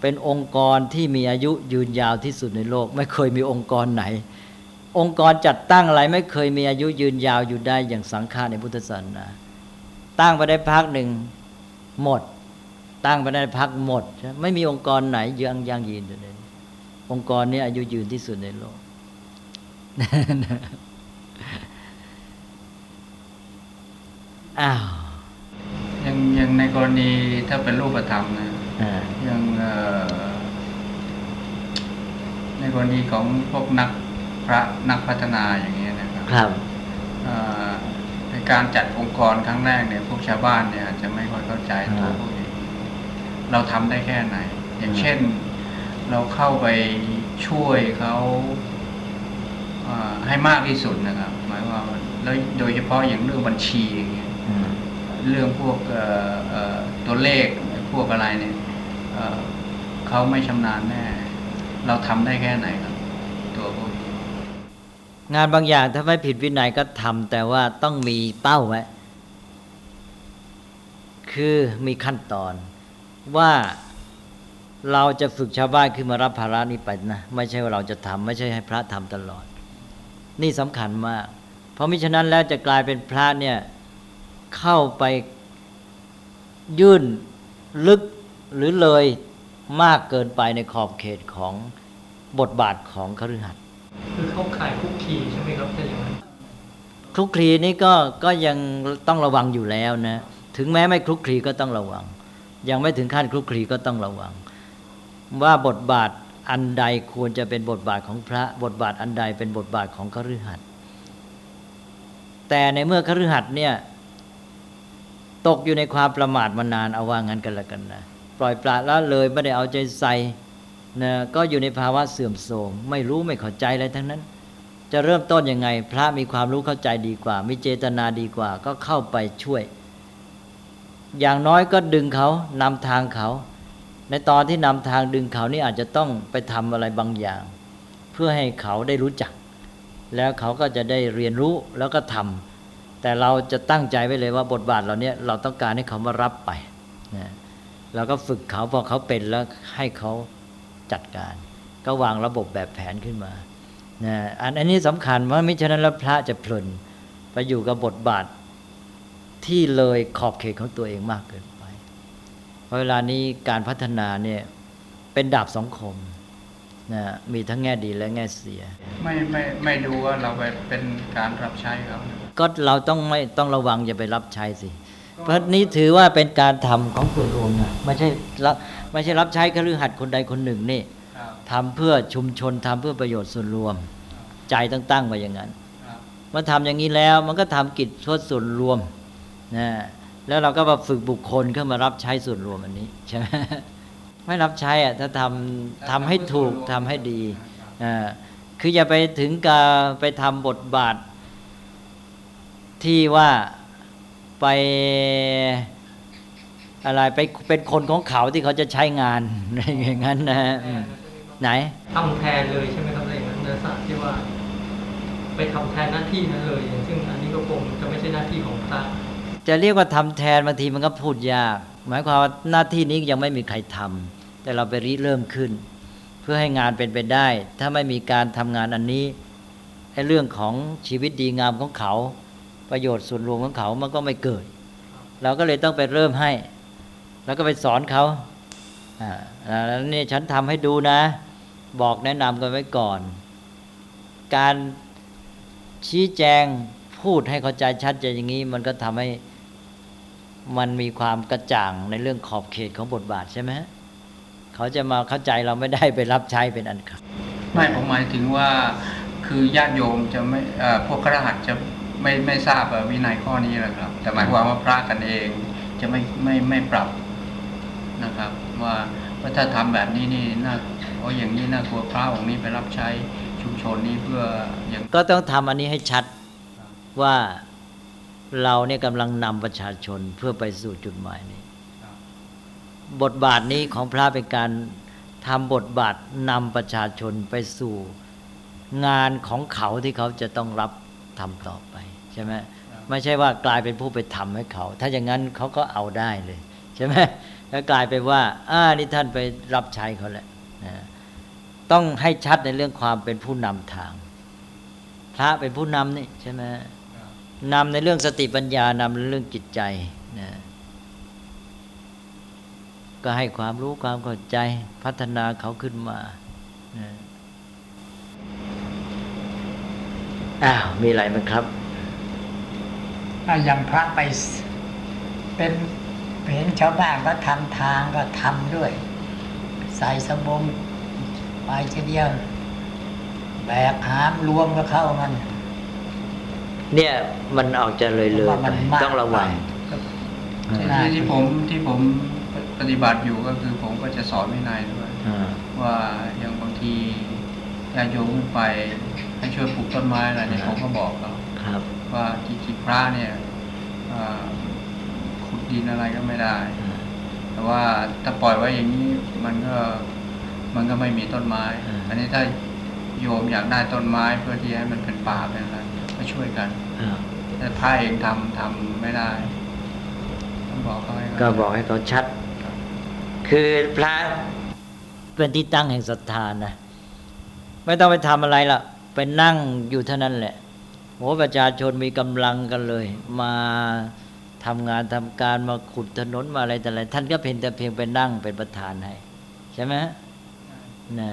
เป็นองค์กรที่มีอายุยืนยาวที่สุดในโลก ไม่เคยมีองค์กรไหน องค์กรจัดตั้งอะไรไม่เคยมีอายุยืนยาวอยู่ได้อย่างสังฆาในพุทธศาสนา ตั้งไปได้พักหนึ่งหมด ตั้งไปได้พักหมด ไม่มีองค์กรไหนยังยังยืนอยู่เลย องค์กรนี้อายุยืนที่สุดในโลก อ้าวยังยังในกรณีถ้าเป็นรูปธรรมนะอ่ายังเอ่อในกรณีของพวกนักพระนักพัฒนาอย่างเงี้ยนะครับครับเอ่อในการจัดองค์กรครั้งแรกเนี่ยพวกชาวบ้านเนี่ยอาจจะไม่ค่อยเข้าใจตัวพวกนี้เราทำได้แค่ไหน อย่างเช่น เราเข้าไปช่วยเขาเอ่อให้มากที่สุดนะครับ หมายว่าแล้วโดยเฉพาะอย่างเรื่องบัญชีอย่างเงี้ยอืมเรื่องพวกเอ่อเอ่อตัวเลขพวกอะไรเนี่ยเอ่อเขาไม่ชำนาญแน่ เราทำได้แค่ไหนครับ ตัวพวกนี้งานบางอย่างถ้าไม่ผิดวินัยก็ทำแต่ว่าต้องมีเป้าไว้คือมีขั้นตอนว่า เราจะฝึกชาวบ้านขึ้นมารับภาระนี้ไปนะ ไม่ใช่ว่าเราจะทำไม่ใช่ให้พระทำตลอด นี่สำคัญมาก เพราะมิฉะนั้นแล้วจะกลายเป็นพระเนี่ยเข้าไปยื่นลึกหรือเลยมากเกินไปในขอบเขตของบทบาทของคฤหัสถ์คือเข้าข่ายคุกคีใช่ไหมครับถ้าอย่างนั้นคลุกคลีนี่ก็ก็ยังต้องระวังอยู่แล้วนะ ถึงแม้ไม่คลุกคลีก็ต้องระวัง ยังไม่ถึงขั้นคลุกคลีก็ต้องระวัง ว่าบทบาทอันใดควรจะเป็นบทบาทของพระ บทบาทอันใดเป็นบทบาทของคฤหัสถ์แต่ในเมื่อคฤหัสถ์เนี่ย ตกอยู่ในความประมาทมานานเอาว่างั้นกันละกันนะปล่อยปละละเลยไม่ได้เอาใจใส่นะก็อยู่ในภาวะเสื่อมโทรมไม่รู้ไม่เข้าใจอะไรทั้งนั้น จะเริ่มต้นยังไง พระมีความรู้เข้าใจดีกว่า มีเจตนาดีกว่าก็เข้าไปช่วย อย่างน้อยก็ดึงเขานำทางเขา ในตอนที่นำทางดึงเขานี่อาจจะต้องไปทำอะไรบางอย่าง เพื่อให้เขาได้รู้จัก แล้วเขาก็จะได้เรียนรู้แล้วก็ทำแต่เราจะตั้งใจไว้เลยว่าบทบาทเราเนี้ยเราต้องการให้เขามารับไปนะเราก็ฝึกเขาพอเขาเป็นแล้วให้เขาจัดการ ก็วางระบบแบบแผนขึ้นมานะอันอันนี้สำคัญเพราะมิฉะนั้นแล้วพระจะเพลินไปอยู่กับบทบาทที่เลยขอบเขตของตัวเองมากเกิน เพราะเวลานี้การพัฒนาเนี่ยเป็นดาบสองคมนะมีทั้งแง่ดีและแง่เสีย ไม่ไม่ไม่ดูว่าเราไปเป็นการรับใช้เขาก็เราต้องไม่ต้องระวังอย่าไปรับใช้สิ เพราะนี้ถือว่าเป็นการทำของส่วนรวมนะไม่ใช่รับไม่ใช่รับใช้คฤหัสถ์คนใดคนหนึ่งนี่ครับทำเพื่อชุมชนทำเพื่อประโยชน์ส่วนรวม ใจตั้งตั้งไว้อย่างนั้นครับเมื่อทำอย่างนี้แล้วมันก็ทำกิจทั่วส่วนรวมนะ แล้วเราก็มาฝึกบุคคลเข้ามารับใช้ส่วนรวมอันนี้ใช่ไหมไม่รับใช้อะถ้าทำทำให้ถูกทำให้ดีอ่าคืออย่าไปถึงกับไปทำบทบาท ที่ว่าไปอะไรไปเป็นคนของเขาที่เขาจะใช้งานอะไรอย่างนั้นนะฮะไหนทำแทนเลยใช่ไหมครับอะไรนั้นเนื้อสัตว์ที่ว่า ไปทำแทนหน้าที่นั้นเลย ซึ่งอันนี้ก็คงจะไม่ใช่หน้าที่ของพระ จะเรียกว่าทำแทนบางทีมันก็พูดยาก หมายความว่าหน้าที่นี้ยังไม่มีใครทำแต่เราไปริเริ่มขึ้น เพื่อให้งานเป็นไปได้ ถ้าไม่มีการทำงานอันนี้ไอ้เรื่องของชีวิตดีงามของเขา ประโยชน์ส่วนรวมของเขามันก็ไม่เกิด เราก็เลยต้องไปเริ่มให้ แล้วก็ไปสอนเขาอ่าแล้วนี่ฉันทำให้ดูนะ บอกแนะนำกันไว้ก่อน การชี้แจงพูดให้เข้าใจชัดเจนอย่างนี้ มันก็ทำให้ มันมีความกระจ่างในเรื่องขอบเขตของบทบาทใช่ไหมเขาจะมาเข้าใจเราไม่ได้ไปรับใช้เป็นอันขาดไม่ผมหมายถึงว่าคือญาติโยมจะไม่เอ่อพวกครหัสถ์จะไม่ไม่ทราบวินัยข้อนี้แหละครับ แต่หมายความว่าพระกันเองจะไม่ไม่ไม่ปรับนะครับ ว่าว่าถ้าทำแบบนี้นี่น่าโอ้อย่างนี้น่ากลัวพระองค์นี้ไปรับใช้ชุมชนนี้เพื่ออย่างก็ต้องทำอันนี้ให้ชัดว่า เราเนี่ยกำลังนำประชาชนเพื่อไปสู่จุดหมายนี้ บทบาทนี้ของพระเป็นการทำบทบาทนำประชาชนไปสู่งานของเขาที่เขาจะต้องรับทำต่อไปใช่ไหมไม่ใช่ว่ากลายเป็นผู้ไปทำให้เขา ถ้าอย่างนั้นเขาก็เอาได้เลยใช่ไหมแล้วกลายเป็นว่าอ่านี่ท่านไปรับใช้เขาแหละนะต้องให้ชัดในเรื่องความเป็นผู้นำทาง พระเป็นผู้นำนี่ใช่ไหม นำในเรื่องสติปัญญานำในเรื่องจิตใจนะก็ให้ความรู้ความเข้าใจพัฒนาเขาขึ้นมานะอ้าว มีอะไรไหมครับถ้าอย่างพระไปเป็นเห็นชาวบ้านก็ทำทางก็ทำด้วย ใส่สบงไปเดียวแบกหามรวมก็เข้ามัน เนี่ยมันออกจะเลยเลยว่าไปมันมากต้องระวังไปอ่าที่ที่ผมที่ผมปฏิบัติอยู่ก็คือผมก็จะสอนวินัยด้วยอ่าว่าอย่างบางทีญาติโยมขึ้นไปให้ช่วยปลูกต้นไม้อะไรเนี่ยอ่าผมก็บอกเขาครับว่าจริงๆพระเนี่ยเอ่อขุดดินอะไรก็ไม่ได้อ่าแต่ว่าถ้าปล่อยไว้อย่างนี้มันก็มันก็ไม่มีต้นไม้อ่าอันนี้ถ้าโยมอยากได้ต้นไม้เพื่อที่ให้มันเป็นป่าเป็นอะไร ก็ช่วยกันอ่าแต่พระเองทำทำไม่ได้ต้องบอกเขาให้เขาก็บอกให้เขาชัด คือพระเป็นที่ตั้งแห่งศรัทธานะไม่ต้องไปทำอะไรล่ะไปนั่งอยู่เท่านั้นแหละโหประชาชนมีกำลังกันเลย มาทำงานทำการมาขุดถนนมาอะไรแต่อะไรท่านก็เพียงแต่เพียงไปนั่งเป็นประธานให้ ใช่ไหมฮะน่ะ